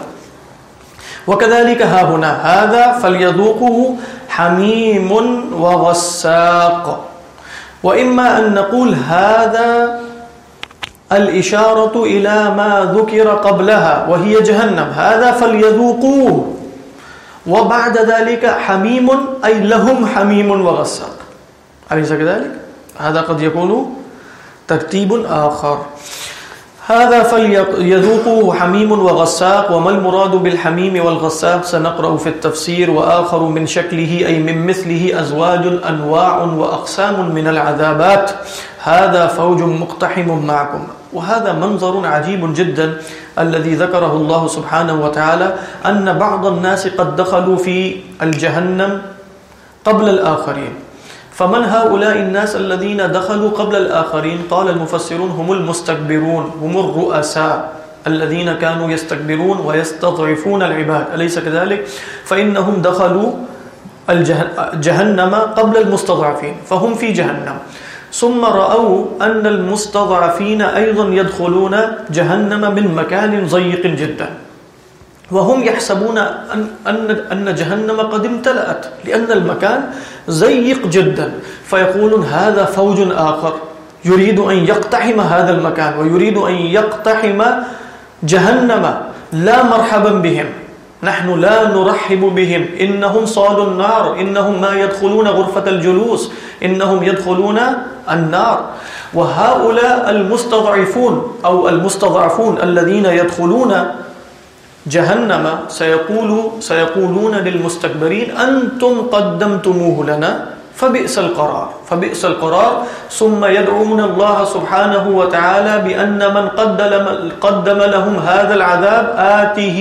وكذلك ها هنا. هذا فليذوقه حميم وغساق وإما أن نقول هذا الإشارة إلى ما ذكر قبلها، وهي جهنم. هذا فليذوقوه. وبعد ذلك حميم، أي لهم حميم وغساق. أليس كذلك؟ هذا قد يكون ترتيب آخر. هذا فليذوقوا حميم وغساق، وما المراد بالحميم والغساق؟ سنقرأ في التفسير، وآخر من شكله، أي من مثله، أزواج، أنواع، وأقسام من العذابات. هذا فوج مقتحم معكم. وهذا منظر عجيب جدا الذي ذكره الله سبحانه وتعالى أن بعض الناس قد دخلوا في الجهنم قبل الآخرين. فمن هؤلاء الناس الذين دخلوا قبل الآخرين؟ قال المفسرون هم المستكبرون، هم الرؤساء الذين كانوا يستكبرون ويستضعفون العباد. أليس كذلك؟ فإنهم دخلوا الجهنم قبل المستضعفين، فهم في جهنم. ثم رأوا أن المستضعفين أيضا يدخلون جهنم من مكان ضيق جدا. وهم يحسبون أن, أن, أن جهنم قد امتلأت لأن المكان ضيق جدا. فيقولون هذا فوج آخر. يريد أن يقتحم هذا المكان ويريد أن يقتحم جهنم. لا مرحبا بهم. نحن لا نرحب بهم. انهم صالوا النار. انهم ما يدخلون غرفه الجلوس. انهم يدخلون النار. وهؤلاء المستضعفون او المستضعفون الذين يدخلون جهنم سيقول سيقولون للمستكبرين انتم قدمتموه لنا. فبئس القرار. فبئس القرار. ثم يدعون الله سبحانه وتعالى بأن من قدم قدم لهم هذا العذاب آته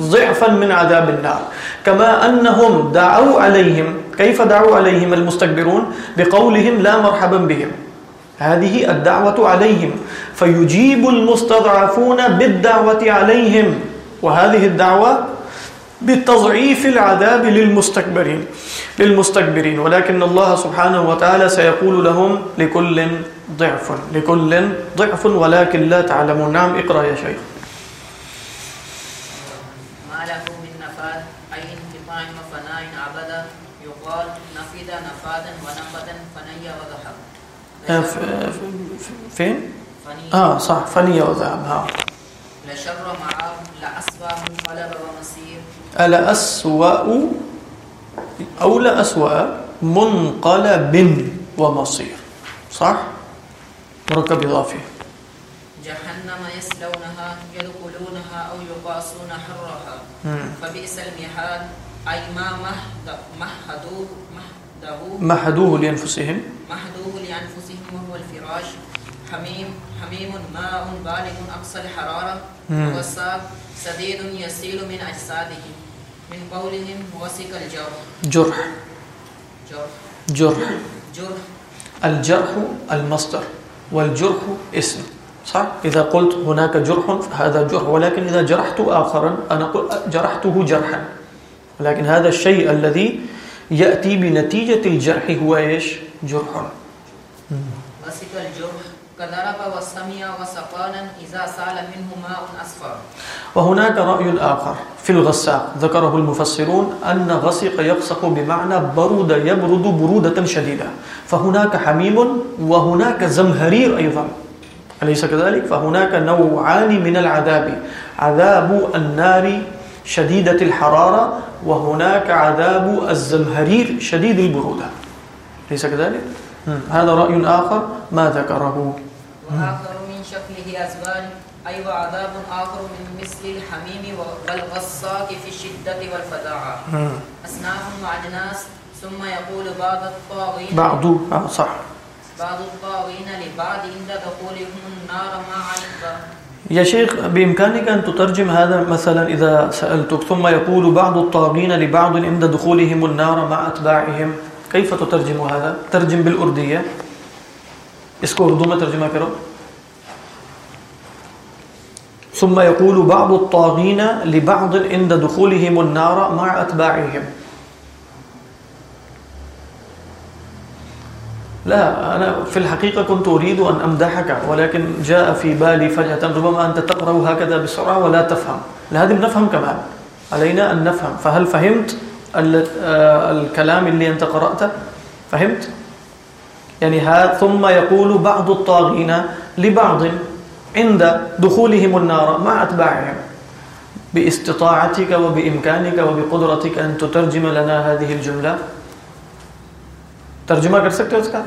ضعفا من عذاب النار. كما أنهم دعوا عليهم. كيف دعوا عليهم المستكبرون؟ بقولهم لا مرحبا بهم. هذه الدعوة عليهم. فيجيب المستضعفون بالدعوة عليهم. وهذه الدعوة بتضعيف العذاب للمستكبرين للمستكبرين. ولكن الله سبحانه وتعالى سيقول لهم لكل ضعف لكل ضعف ولكن لا تعلمون. نعم اقرأ يا شيخ. ما له من نفاد أي انتفاع وفناء عبدا يقال نفد نفادا ونبتا فني وذهب فين؟ فني. اه صح فني وذهب ها. لشر منقلب ومسير ألا أسوأ أو لا أسوأ منقلب ومصير. صح؟ مركب إضافي. جهنم يسلونها يدخلونها أو يقاسون حرها. فبئس المحاد أي ما مهدوه مهدوه مهدوه لأنفسهم. مهدوه لأنفسهم وهو الفراش. حميم حميم ماء بالغ أقصى الحرارة. وغساق سديد يسيل من أجسادهم من قولهم وسك الجرح. جرح. جرح. جرح. جرح. الجرح المصدر والجرح اسم. صح؟ إذا قلت هناك جرح فهذا جرح. ولكن إذا جرحت آخرا أنا جرحته جرحا. ولكن هذا الشيء الذي يأتي بنتيجة الجرح هو إيش؟ جرح. الجرح كذرب وسميع وسقانا إذا سال منه ماء أصفر. وهناك رأي آخر في الغساق. ذكره المفسرون أن غسق يغسق بمعنى برود يبرد برودة شديدة. فهناك حميم وهناك زمهرير أيضا. أليس كذلك؟ فهناك نوعان من العذاب. عذاب النار شديدة الحرارة، وهناك عذاب الزمهرير شديد البرودة. أليس كذلك؟ هذا رأي آخر. ما ذكره؟ وآخر من شكله أزواج أي وعذاب آخر من مثل الحميم والغصاك في الشدة والفداعة أصناف وأجناس ثم يقول بعض الطاغين بعض آه صح۔ بعض الطاغين لبعض عند دخولهم النار ما عند يا شيخ بإمكانك أن تترجم هذا مثلا إذا سألتك. ثم يقول بعض الطاغين لبعض عند دخولهم النار مع أتباعهم. كيف تترجم هذا؟ ترجم بالأردية. اس کو اردو میں ترجمہ کرو۔ ثم يقول بعض الطاغين لبعض عند دخولهم النار مع أتباعهم۔ لا، أنا في الحقيقة كنت أريد أن أمدحك، ولكن جاء في بالي فجأة ربما أنت تقرأ هكذا بسرعة ولا تفهم۔ لهذا نفهم كمان، علينا أن نفهم، فهل فهمت الكلام اللي أنت قرأته؟ فهمت؟ یعنی يعني هذا ثم يقول بعض الطاغين لبعض عند دخولهم النار مع أتباعهم باستطاعتك وبإمكانك وبقدرتك أن تترجم لنا هذه الجملة. ترجمة کر سکتے ہو اس کا؟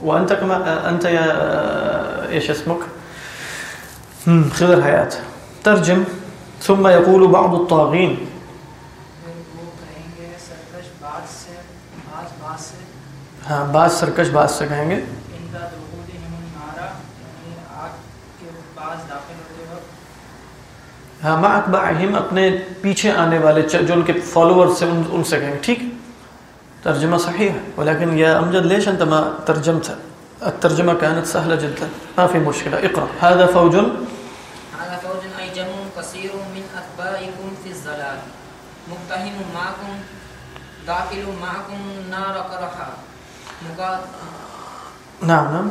وانت كما انت يا ايش اسمك؟ خضر حيات ترجم. ثم يقول بعض الطاغين. ہاں بعض سرکش بعض سے کہیں گے۔ ہاں ما اتباعہم اپنے پیچھے آنے والے جو ان کے فالوور سے ان ان سے کہیں گے، ٹھیک ترجمة صحيحة ولكن يا أمجد ليش أنت ما ترجمت الترجمة كانت سهلة جدا ما في مشكلة اقرأ۔ هذا فوج هذا فوج أي جمع كثير من أتباعكم في الزلال مقتهم معكم، داخل معكم نار قرحا. نعم نعم.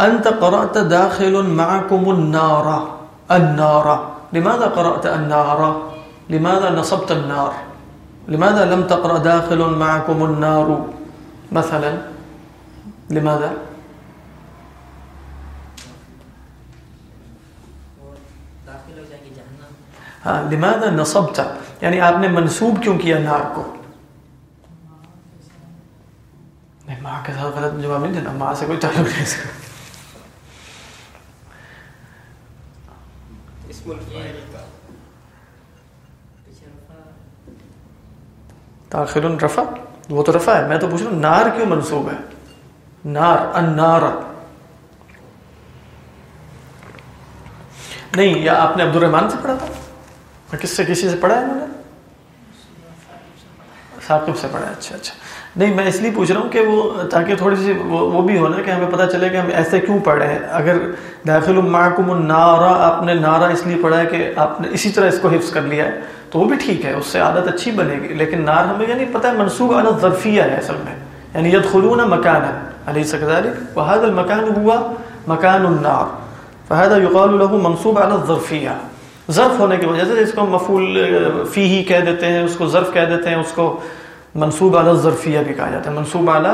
أنت قرأت داخل معكم النار. النار. لماذا قرأت النار؟ لماذا نصبت النار؟ لماذا لم تقرأ داخل معكم النار؟ مثلا لماذا؟ ہاں لماذا نصبت؟ یعنی آپ نے منصوب کیوں کیا نار کو؟ نہیں ماں کے ساتھ غلط جواب نہیں دینا ماں سے کوئی تعلق نہیں الفاعل تاخر رفع وہ تو رفع ہے۔ میں تو پوچھ رہا ہوں نار کیوں منصوب ہے؟ نار النار۔ نہیں یا آپ نے عبد الرحمان سے پڑھا تھا؟ کس سے کسی سے پڑھا ہے انہوں نے؟ ثاقب سے پڑھا ہے اچھا اچھا۔ نہیں، میں اس لیے پوچھ رہا ہوں کہ وہ تاکہ تھوڑی سی وہ بھی ہو نا کہ ہمیں پتہ چلے کہ ہم ایسے کیوں پڑھ رہے ہیں۔ اگر داخل معکم النارا آپ نے نارا اس لیے پڑھا ہے کہ آپ نے اسی طرح اس کو حفظ کر لیا ہے، تو وہ بھی ٹھیک ہے، اس سے عادت اچھی بنے گی۔ لیکن نار ہمیں یعنی پتہ ہے منصوب عادت ظرفیہ ہے اصل میں۔ یعنی ید خلون مکان علی سکدار المکان ہوا مکان النار۔ فہد یقال له منصوب علی ظرفیہ ظرف ہونے کی وجہ سے اس کو مفول فی ہی کہہ دیتے ہیں اس کو ظرف کہہ دیتے ہیں اس کو منصوب علی ظرفیہ بھی کہا جاتا ہے منصوب علی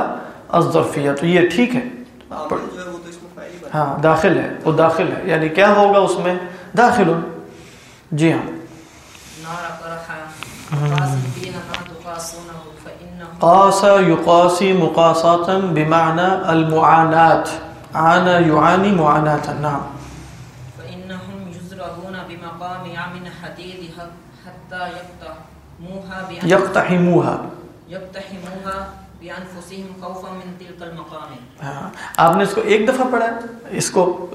الظرفیہ تو یہ ٹھیک ہے۔ ہاں داخل ہے وہ داخل ہے یعنی کیا ہوگا اس میں؟ داخل۔ جی ہاں۔ قاس يقاسي مقاساة بمعنى المعاناة عانى يعاني معاناة نعم۔ ہاں. آپ نے اس کو ایک دفعہ پڑھا؟ ہے اس کو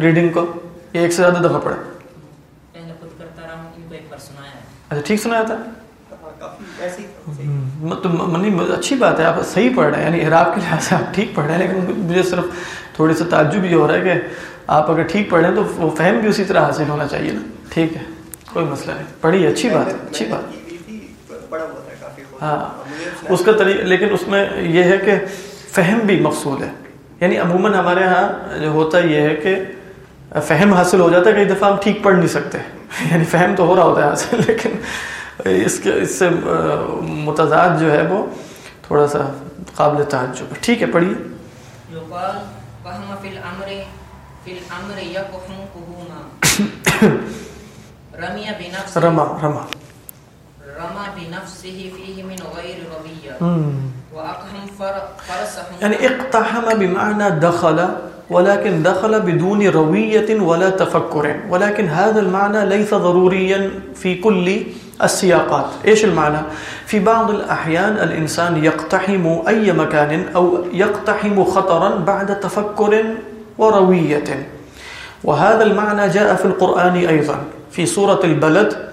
ریڈنگ کو ایک سے زیادہ دفعہ پڑھا؟ پہلے خود کرتا رہا ہوں ان کو ایک بار سنایا ہے۔ اچھا ٹھیک سنایا تھا؟ منی اچھی بات ہے آپ صحیح پڑھ رہے ہیں یعنی عراق کے لحاظ سے آپ ٹھیک پڑھ رہے ہیں لیکن مجھے صرف تھوڑی سا تعجب یہ ہو رہا ہے کہ آپ اگر ٹھیک پڑھ رہے ہیں تو وہ فہم بھی اسی طرح حاصل ہونا چاہیے نا۔ ٹھیک ہے کوئی مسئلہ نہیں۔ پڑھی اچھی بات ہے اچھی بات ہاں اس کا طریقہ لیکن اس میں یہ ہے کہ فہم بھی مقصود ہے۔ یعنی عموماً ہمارے ہاں جو ہوتا یہ ہے کہ فہم حاصل ہو جاتا ہے کئی دفعہ ہم ٹھیک پڑھ نہیں سکتے۔ یعنی فہم تو ہو رہا ہوتا ہے حاصل لیکن اس کے اس سے متضاد جو ہے وہ تھوڑا سا قابل تعجب۔ ٹھیک ہے پڑھیے۔ رما رما رمى بنفسه فيه من غير ربية وأقهم فرسه يعني اقتحم بمعنى دخل ولكن دخل بدون روية ولا تفكر ولكن هذا المعنى ليس ضروريا في كل السياقات ايش المعنى في بعض الاحيان الانسان يقتحم اي مكان او يقتحم خطرا بعد تفكر ورويه وهذا المعنى جاء في القران ايضا في سوره البلد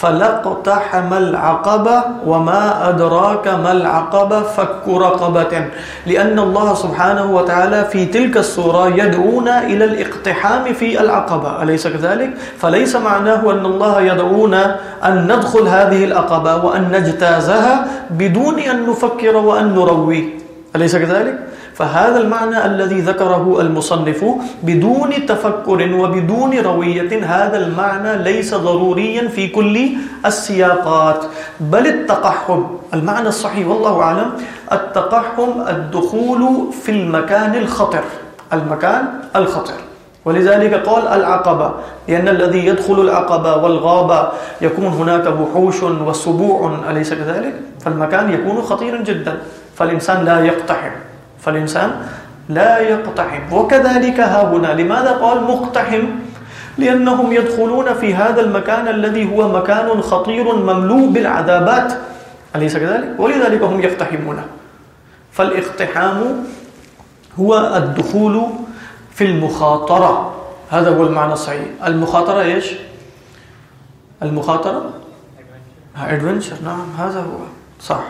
فلقتحم العقبة وما أدراك ما العقبة فك رقبة لأن الله سبحانه وتعالى في تلك السورة يدعونا إلى الاقتحام في العقبة أليس كذلك؟ فليس معناه أن الله يدعونا أن ندخل هذه العقبة وأن نجتازها بدون أن نفكر وأن نروي أليس كذلك؟ فهذا المعنى الذي ذكره المصنف بدون تفكر وبدون روية. هذا المعنى ليس ضروريا في كل السياقات، بل التقحم. المعنى الصحيح، والله أعلم. التقحم، الدخول في المكان الخطر. المكان الخطر. ولذلك قال العقبة، لأن الذي يدخل العقبة والغابة يكون هناك وحوش وسبوع، أليس كذلك؟ فالمكان يكون خطيرا جدا. فالإنسان لا يقتحم. فالإنسان لا يقتحم. وكذلك ها هنا لماذا قال مقتحم؟ لأنهم يدخلون في هذا المكان الذي هو مكان خطير مملوء بالعذابات. أليس كذلك؟ ولذلك هم يقتحمون. فالاقتحام هو الدخول في المخاطرة. هذا هو المعنى الصحيح. المخاطرة إيش؟ المخاطرة؟ ادفنشر نعم هذا هو. صح.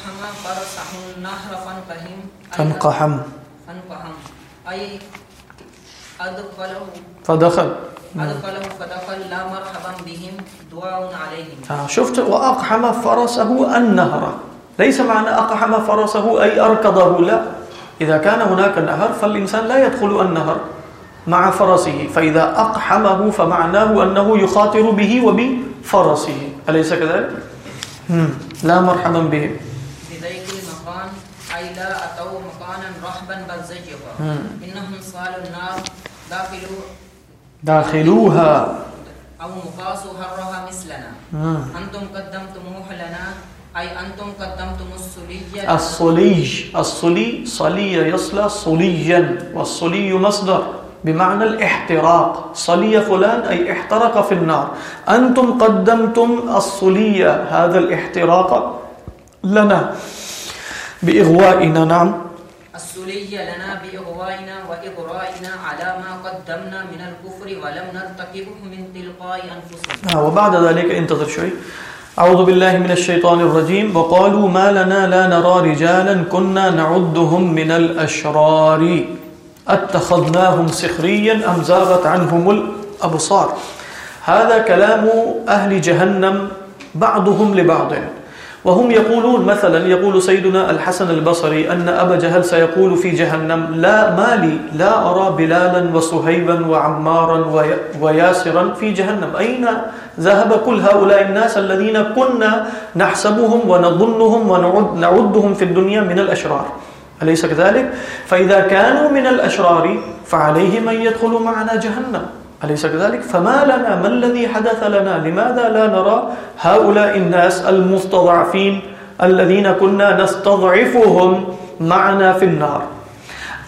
وأقحم فرسه النهر فانقهم أي- فانقحم فانقحم أي أدخله فدخل أدخله فدخل لا مرحبا بهم دعاء عليهم شفت وأقحم فرسه النهر ليس معنى أقحم فرسه أي أركضه لا إذا كان هناك نهر فالإنسان لا يدخل النهر مع فرسه فإذا أقحمه فمعناه أنه يخاطر به وبفرسه أليس كذلك؟ لا مرحبا بهم المكان لا أتوا مكانا رحبا بل زجقا مم. إنهم صالوا النار داخلوا داخلوها۔ أو مقاسوا حرها مثلنا. مم. أنتم قدمتموه لنا أي أنتم قدمتم السلية الصليج الصلي صلي يصلى صليا والصلي مصدر. بمعنى الاحتراق. صلي فلان أي احترق في النار. أنتم قدمتم الصلية هذا الاحتراق لنا. بإغوائنا نعم. السلية لنا بإغوائنا وإغرائنا على ما قدمنا من الكفر ولم نرتكبه من تلقاء أنفسنا وبعد ذلك انتظر شوي. أعوذ بالله من الشيطان الرجيم. وقالوا ما لنا لا نرى رجالا كنا نعدهم من الأشرار. اتخذناهم سخريا أم زاغت عنهم الأبصار؟ هذا كلام أهل جهنم بعضهم لبعض. وهم يقولون مثلا يقول سيدنا الحسن البصري أن أبا جهل سيقول في جهنم، لا مالي، لا أرى بلالا وصهيبا وعمارا وياسرا في جهنم. أين ذهب كل هؤلاء الناس الذين كنا نحسبهم ونظنهم ونعدهم في الدنيا من الأشرار؟ أليس كذلك؟ فإذا كانوا من الأشرار فعليهم أن يدخلوا معنا جهنم. أليس كذلك؟ فما لنا، ما الذي حدث لنا؟ لماذا لا نرى؟ هؤلاء الناس المستضعفين الذين كنا نستضعفهم معنا في النار.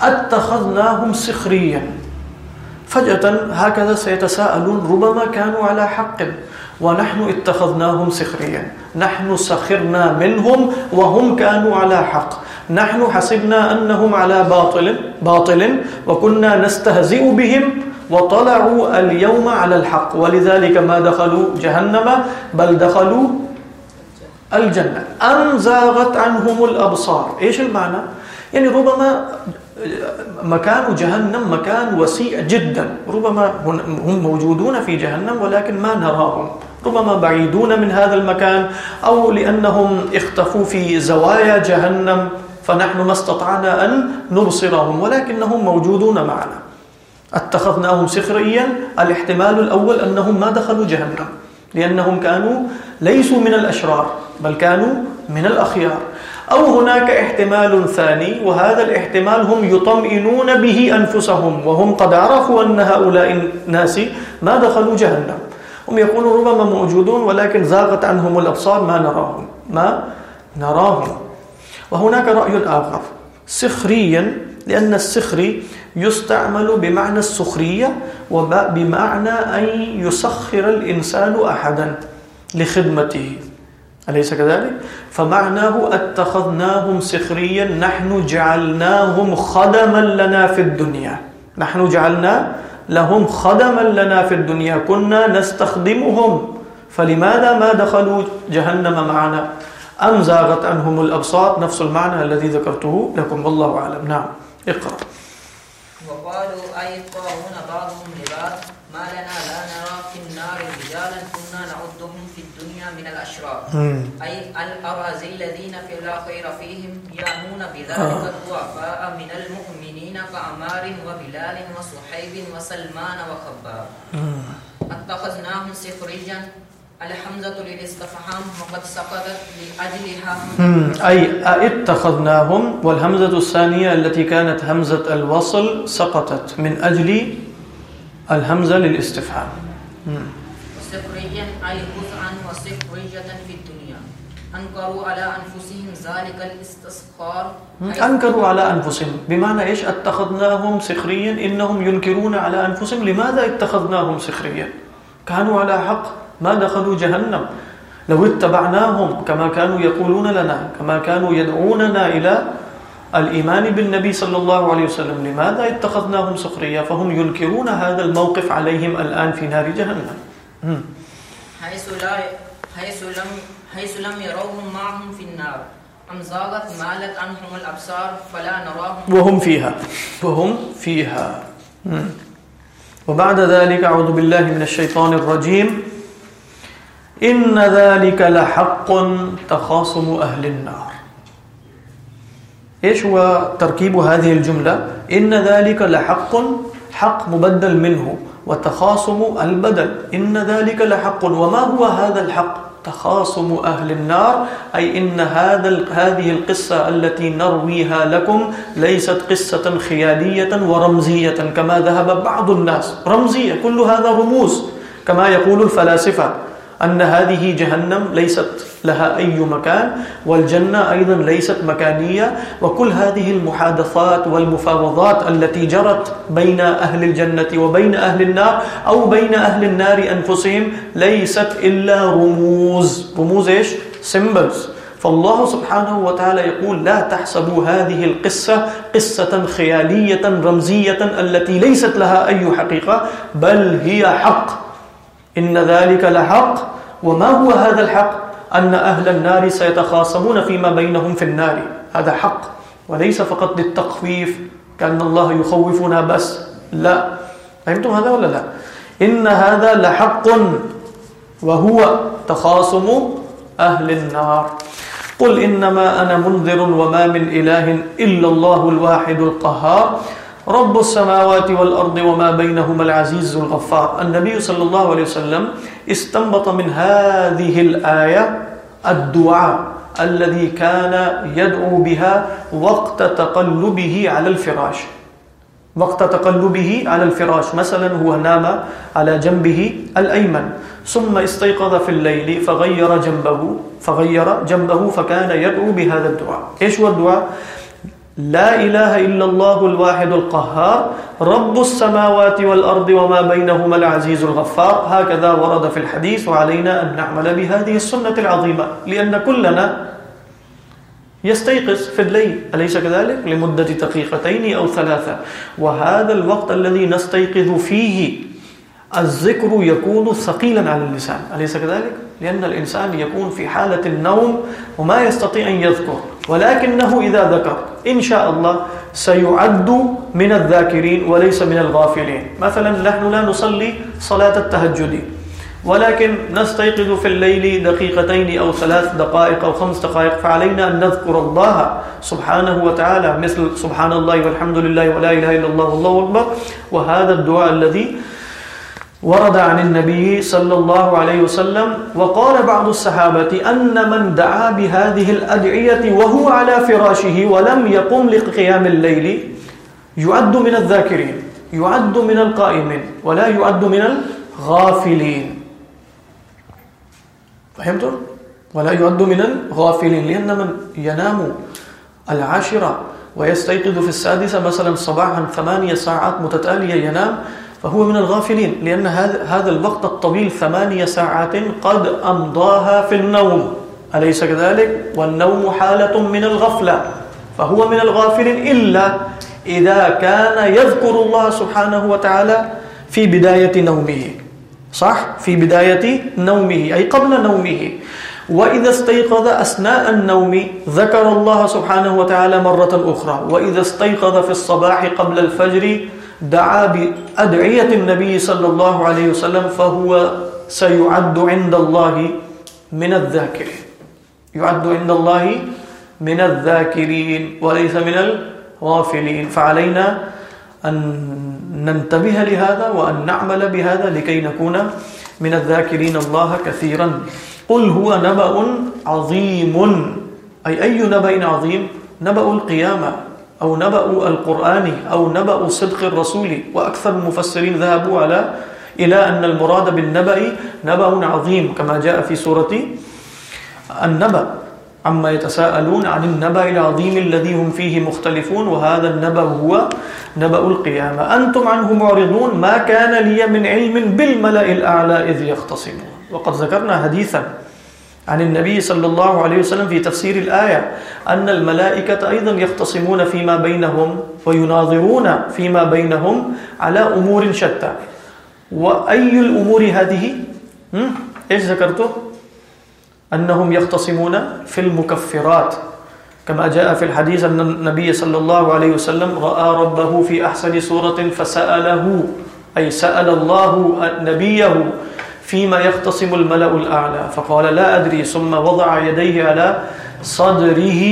اتخذناهم سخريا. فجأة هكذا سيتساءلون، ربما كانوا على حق. ونحن اتخذناهم سخريا. نحن سخرنا منهم وهم كانوا على حق. نحن حسبنا أنهم على باطل باطل، وكنا نستهزئ بهم وطلعوا اليوم على الحق. ولذلك ما دخلوا جهنم، بل دخلوا الجنة. أم زاغت عنهم الأبصار. إيش المعنى؟ يعني ربما مكان جهنم مكان وسيع جدا. ربما هم موجودون في جهنم، ولكن ما نراهم. ربما بعيدون من هذا المكان، أو لأنهم اختفوا في زوايا جهنم، فنحن ما استطعنا أن نبصرهم، ولكنهم موجودون معنا. اتخذناهم سخريا الاحتمال الأول أنهم ما دخلوا جهنم، لأنهم كانوا ليسوا من الأشرار، بل كانوا من الأخيار. أو هناك احتمال ثاني، وهذا الاحتمال هم يطمئنون به أنفسهم، وهم قد عرفوا أن هؤلاء الناس ما دخلوا جهنم. هم يقولون ربما موجودون، ولكن زاغت عنهم الأبصار ما نراهم ما نراهم. وهناك رأي آخر، سخريا لأن السخري يستعمل بمعنى السخرية وبمعنى أن يسخر الإنسان أحدا لخدمته. أليس كذلك؟ فمعناه اتخذناهم سخريا، نحن جعلناهم خدما لنا في الدنيا. نحن جعلنا لهم خدما لنا في الدنيا. كنا نستخدمهم. فلماذا ما دخلوا جهنم معنا؟ أم زاغت عنهم الأبصار؟ نفس المعنى الذي ذكرته لكم، والله أعلم. نعم. اقرأ. وقالوا أي طاعون بعضهم لبعض ما لنا لا نرى في النار رجالا كنا نعدهم في الدنيا من الأشرار. أي الأرازي الذين في لا خير فيهم يعنون بذلك الضعفاء من المؤمنين كعمار وبلال وصحيب وسلمان وخباب. اتخذناهم سخريا الحمزة للاستفهام وقد سقطت لأجلها أي اتخذناهم والهمزة الثانية التي كانت همزة الوصل سقطت من أجل الهمزة للاستفهام وسخريا أي خذعا وسخرية في الدنيا أنكروا على أنفسهم ذلك الاستصخار حيث- أنكروا على أنفسهم بمعنى إيش اتخذناهم سخريا إنهم ينكرون على أنفسهم لماذا اتخذناهم سخريا؟ كانوا على حق. ما دخلوا جهنم. لو اتبعناهم كما كانوا يقولون لنا كما كانوا يدعوننا إلى الإيمان بالنبي صلى الله عليه وسلم. لماذا اتخذناهم سخريا فهم ينكرون هذا الموقف عليهم الآن في نار جهنم. حيث لا حيث لم حيث لم يروهم معهم في النار. أم زاغت مالت عنهم الأبصار فلا نراهم؟ وهم فيها. وهم فيها. وبعد ذلك أعوذ بالله من الشيطان الرجيم. إن ذلك لحق تخاصم أهل النار۔ إيش هو تركيب هذه الجملة؟ إن ذلك لحق، حق مبدل منه، وتخاصم البدل. إن ذلك لحق. وما هو هذا الحق؟ تخاصم أهل النار، أي إن هذا هذه القصة التي نرويها لكم ليست قصة خيالية ورمزية، كما ذهب بعض الناس. رمزية، كل هذا رموز، كما يقول الفلاسفة. أن هذه جهنم ليست لها أي مكان، والجنة أيضا ليست مكانية، وكل هذه المحادثات والمفاوضات التي جرت بين أهل الجنة وبين أهل النار أو بين أهل النار أنفسهم ليست إلا رموز. رموز إيش؟ symbols. فالله سبحانه وتعالى يقول لا تحسبوا هذه القصة قصة خيالية رمزية التي ليست لها أي حقيقة، بل هي حق. إن ذلك لحق وما هو هذا الحق؟ أن أهل النار سيتخاصمون فيما بينهم في النار. هذا حق. وليس فقط للتخفيف كأن الله يخوفنا بس. لا. فهمتم هذا ولا لا؟ إن هذا لحق وهو تخاصم أهل النار. قل إنما أنا منذر وما من إله إلا الله الواحد القهار. رب السماوات والأرض وما بينهما العزيز الغفار. النبي صلى الله عليه وسلم استنبط من هذه الآية الدعاء الذي كان يدعو بها وقت تقلبه على الفراش. وقت تقلبه على الفراش. مثلا هو نام على جنبه الأيمن. ثم استيقظ في الليل فغير جنبه فغير جنبه فكان يدعو بهذا الدعاء. ايش هو الدعاء؟ لا إله إلا الله الواحد القهار، رب السماوات والأرض وما بينهما العزيز الغفار. هكذا ورد في الحديث وعلينا أن نعمل بهذه السنة العظيمة، لأن كلنا يستيقظ في الليل. أليس كذلك؟ لمدة دقيقتين أو ثلاثة. وهذا الوقت الذي نستيقظ فيه، الذكر يكون ثقيلا على اللسان. أليس كذلك؟ لأن الإنسان يكون في حالة النوم وما يستطيع أن يذكر. ولكنه إذا ذكر. إن شاء الله سيعد من الذاكرين وليس من الغافلين. مثلا نحن لا نصلي صلاة التهجد، ولكن نستيقظ في الليل دقيقتين أو ثلاث دقائق أو خمس دقائق، فعلينا أن نذكر الله سبحانه وتعالى، مثل سبحان الله والحمد لله ولا إله إلا الله والله أكبر. وهذا الدعاء الذي ورد عن النبي صلى الله عليه وسلم وقال بعض الصحابة أن من دعا بهذه الأدعية وهو على فراشه ولم يقم لقيام الليل يعد من الذاكرين، يعد من القائمين ولا يعد من الغافلين فهمتم؟ ولا يعد من الغافلين لأن من ينام العاشرة ويستيقظ في السادسة مثلا صباحا ثمانية ساعات متتالية ينام فهو من الغافلين، لأن هذا الوقت الطويل ثمانية ساعات قد أمضاها في النوم. أليس كذلك؟ والنوم حالة من الغفلة. فهو من الغافلين إلا إذا كان يذكر الله سبحانه وتعالى في بداية نومه. صح؟ في بداية نومه، أي قبل نومه. وإذا استيقظ أثناء النوم ذكر الله سبحانه وتعالى مرة أخرى. وإذا استيقظ في الصباح قبل الفجر دعا بأدعية النبي صلى الله عليه وسلم فهو سيعد عند الله من الذاكرين يعد عند الله من الذاكرين وليس من الغافلين فعلينا أن ننتبه لهذا وأن نعمل بهذا لكي نكون من الذاكرين الله كثيرا قل هو نبأ عظيم أي أي نبأ عظيم نبأ القيامة أو نبأ القرآن أو نبأ صدق الرسول وأكثر المفسرين ذهبوا على إلى أن المراد بالنبأ نبأ عظيم كما جاء في سورة النبأ. عما يتساءلون عن النبأ العظيم الذي هم فيه مختلفون، وهذا النبأ هو نبأ القيامة. أنتم عنه معرضون؟ ما كان لي من علم بالملأ الأعلى إذ يختصمون. وقد ذكرنا حديثا عن النبي صلى الله عليه وسلم في تفسير الآية أن الملائكة أيضا يختصمون فيما بينهم ويناظرون فيما بينهم على أمور شتى. وأي الأمور هذه؟ إيش ذكرته؟ أنهم يختصمون في المكفرات. كما جاء في الحديث أن النبي صلى الله عليه وسلم رأى ربه في أحسن سورة فسأله، أي سأل الله نبيه فيما يختصم الملأ الأعلى. فقال، لا أدري. ثم وضع يديه على صدره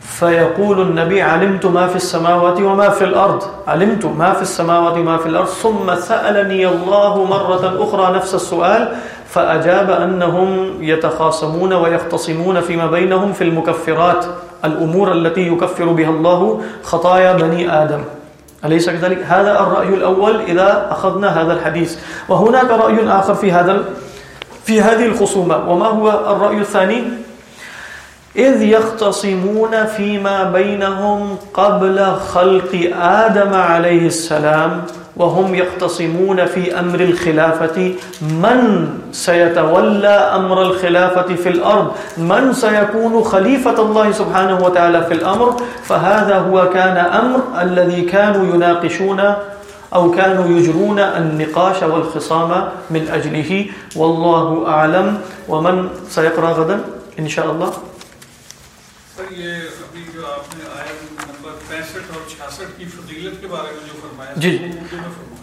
فيقول النبي، علمت ما في السماوات وما في الأرض. علمت ما في السماوات وما في الأرض. ثم سألني الله مرة أخرى نفس السؤال، فأجاب أنهم يتخاصمون ويختصمون فيما بينهم في المكفرات. الأمور التي يكفر بها الله خطايا بني آدم. أليس كذلك؟ هذا الرأي الأول إذا أخذنا هذا الحديث. وهناك رأي آخر في هذا في هذه الخصومة. وما هو الرأي الثاني؟ إذ يختصمون فيما بينهم قبل خلق آدم عليه السلام وهم يختصمون في أمر الخلافة. من سيتولى أمر الخلافة في الأرض؟ من سيكون خليفة الله سبحانه وتعالى في الأمر؟ فهذا هو كان أمر الذي كانوا يناقشون أو كانوا يجرون النقاش والخصام من أجله. والله أعلم. ومن سيقرأ غدا؟ إن شاء الله. یہ ابھی جو آپ نے آیت نمبر پینسٹھ اور فضیلت کے بارے میں جو فرمایا جی۔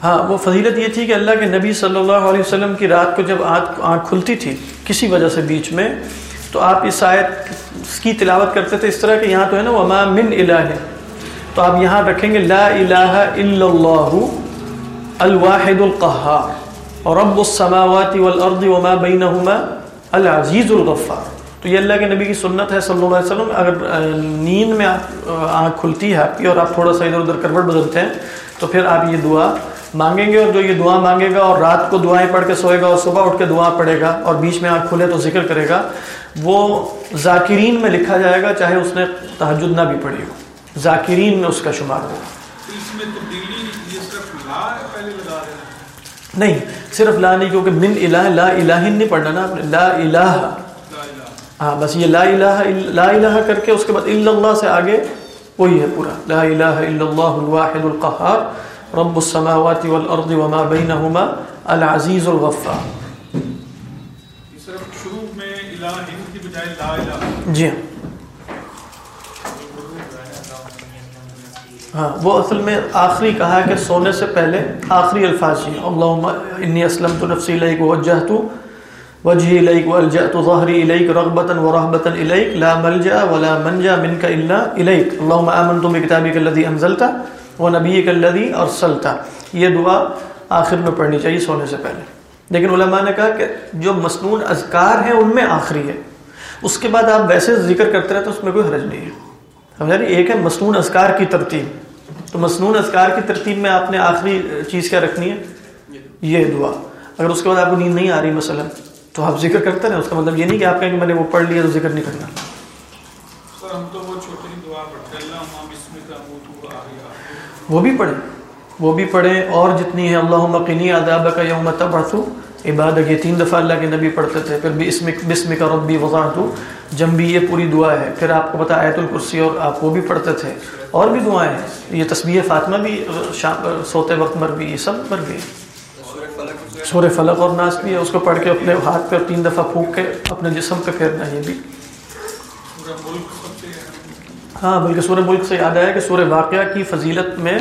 ہاں وہ فضیلت یہ تھی کہ اللہ کے نبی صلی اللہ علیہ وسلم کی رات کو جب آنکھ کھلتی تھی کسی وجہ سے بیچ میں تو آپ اس آیت کی تلاوت کرتے تھے اس طرح کہ یہاں تو ہے نا وما من الہ تو آپ یہاں رکھیں گے لا الہ الا اللہ الواحد القہار اور رب السماوات والارض وما بینہما العزیز الغفار۔ تو یہ اللہ کے نبی کی سنت ہے صلی اللہ علیہ وسلم۔ اگر نیند میں آپ آنکھ کھلتی ہے آپ کی اور آپ تھوڑا سا ادھر ادھر کروٹ بدلتے ہیں تو پھر آپ یہ دعا مانگیں گے اور جو یہ دعا مانگے گا اور رات کو دعائیں پڑھ کے سوئے گا اور صبح اٹھ کے دعا پڑھے گا اور بیچ میں آنکھ کھلے تو ذکر کرے گا وہ ذاکرین میں لکھا جائے گا چاہے اس نے تحجد نہ بھی پڑھی ہو۔ ذاکرین میں اس کا شمار ہوگا۔ تو اس میں تبدیلی یہ صرف لا ہے پہلے لگا رہے ہیں نہیں صرف لا نہیں کیونکہ من الہ لا الہ نہیں پڑھنا نا لا الہ۔ ہاں بس یہ لا الہ الا- لا الہ کر کے اس کے بعد الا اللہ سے آگے وہی ہے پورا۔ لا الہ الا اللہ الواحد القہار رب السماوات والارض وما بینہما العزیز الغفار۔ یہ صرف شروع میں الہ ہند کی بجائے لا الہ۔ جی ہاں۔ ہاں وہ اصل میں آخری کہا کہ سونے سے پہلے آخری الفاظ یہ اللہم انی اسلمت نفسی الیک ووجہت وجہی الیک والجأت ظہری الیک رغبتا ورحبتا الیک لا ملجأ ولا منجا منک الا الیک اللہم آمنت بکتابک الذی انزلتا ونبیک الذی ارسلتا یہ دعا آخر میں پڑھنی چاہیے سونے سے پہلے. لیکن علماء نے کہا کہ جو مسنون اذکار ہیں ان میں آخری ہے. اس کے بعد آپ ویسے ذکر کرتے رہتے اس میں کوئی حرج نہیں ہے. سمجھا نہیں؟ ایک ہے مسنون اذکار کی ترتیب. تو مسنون اذکار کی ترتیب میں آپ نے آخری چیز کیا رکھنی ہے؟ یہ دعا. اگر اس کے بعد آپ کو نیند نہیں آ رہی مثلا تو آپ ذکر کرتے رہیں اس کا مطلب یہ نہیں کہ آپ کہیں کہ میں نے وہ پڑھ لیا تو ذکر نہیں کرنا۔ سر ہم تو وہ چھوٹی دعا پڑھتے ہیں اللہ امام اس میں تموت آہیا وہ بھی پڑھیں وہ بھی پڑھیں اور جتنی ہے اللہ مقنی آداب کا یوم تبعثو عبادت یہ تین دفعہ اللہ کے نبی پڑھتے تھے پھر بھی اسم بسم کا ربی وضاحت جنبی یہ پوری دعا ہے پھر آپ کو پتا آیت الکرسی اور آپ وہ بھی پڑھتے تھے۔ اور بھی دعائیں ہیں یہ تسبیح فاطمہ بھی شام سوتے وقت مر بھی یہ سب مر گئی سور فلق اور ناس بھی ہے، اس کو پڑھ کے اپنے ہاتھ پہ تین دفعہ پھونک کے اپنے جسم پہ پھیرنا یہ بھی۔ ہاں بلکہ سورہ ملک سے یاد آیا کہ سورہ واقعہ کی فضیلت میں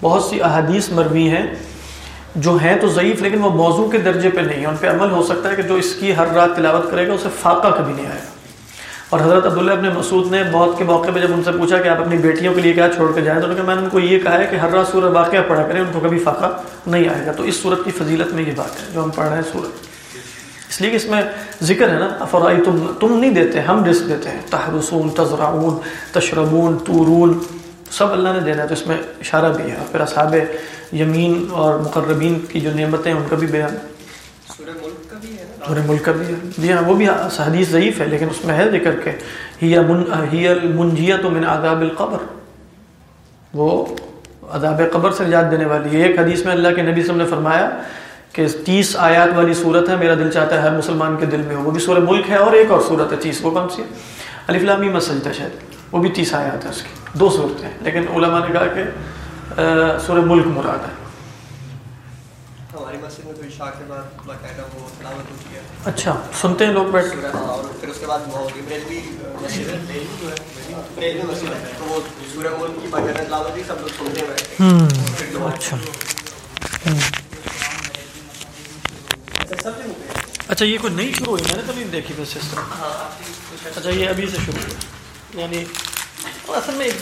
بہت سی احادیث مروی ہیں۔ جو ہیں تو ضعیف، لیکن وہ موضوع کے درجے پہ نہیں ہیں۔ ان پہ عمل ہو سکتا ہے کہ جو اس کی ہر رات تلاوت کرے گا، اسے فاقہ کبھی نہیں آئے گا۔ اور حضرت عبداللہ ابن مسعود نے بہت کے موقع پہ جب ان سے پوچھا کہ آپ اپنی بیٹیوں کے لیے کیا چھوڑ کے جائیں تو انہوں نے کہا، میں نے ان کو یہ کہا ہے کہ ہر رات سورہ واقعہ پڑھا کریں، ان کو کبھی فاقہ نہیں آئے گا۔ تو اس صورت کی فضیلت میں یہ بات ہے جو ہم پڑھ رہے ہیں صورت اس لیے کہ اس میں ذکر ہے نا افرائی تم تم نہیں دیتے، ہم رزق دیتے ہیں۔ تحرسون، تزرعون، تشربون، تورون، سب اللہ نے دینا ہے۔ تو اس میں اشارہ بھی ہے۔ اور پھر اصحاب یمین اور مقربین کی جو نعمتیں ہیں، ان کا بھی بیان ہے سورہ ملک کا بھی پورے ملک کا بھی ہے جی ہاں وہ بھی حدیث ضعیف ہے، لیکن اس میں ہے ذکر کہ ہی من، ہی المنجیت من عذاب القبر۔ وہ عذاب قبر سے نجات دینے والی ہے۔ ایک حدیث میں اللہ کے نبی صلی اللہ علیہ وسلم نے فرمایا کہ تیس آیات والی صورت ہے، میرا دل چاہتا ہے ہر مسلمان کے دل میں ہو۔ وہ بھی سورہ ملک ہے اور ایک اور صورت ہے، تیس، وہ کون سی ہے؟ علی فلامی مسجد شاید۔ وہ بھی تیس آیات ہے اس کی، دو صورتیں ہیں۔ لیکن علماء نے کہا کہ سورہ ملک مراد ہے۔ مسجد میں تو عشاء کے بعد باقاعدہ وہ تلاوت ہوتی ہے۔ اچھا سنتے ہیں لوگ بیٹھ اور پھر اس کے بعد ہوتی ہے بریلوی مسجد بریلوی جو ہے بریلوی مسجد ہے۔ تو وہ سورہ ملک کی باقاعدہ تلاوت ہے سب لوگ سنتے ہیں۔ اچھا۔ اچھا یہ کوئی نئی شروع ہوئی؟ میں نے کبھی نہیں دیکھی ویسے اس طرح۔ ہاں اچھا یہ ابھی سے شروع ہوا یعنی اصل میں ایک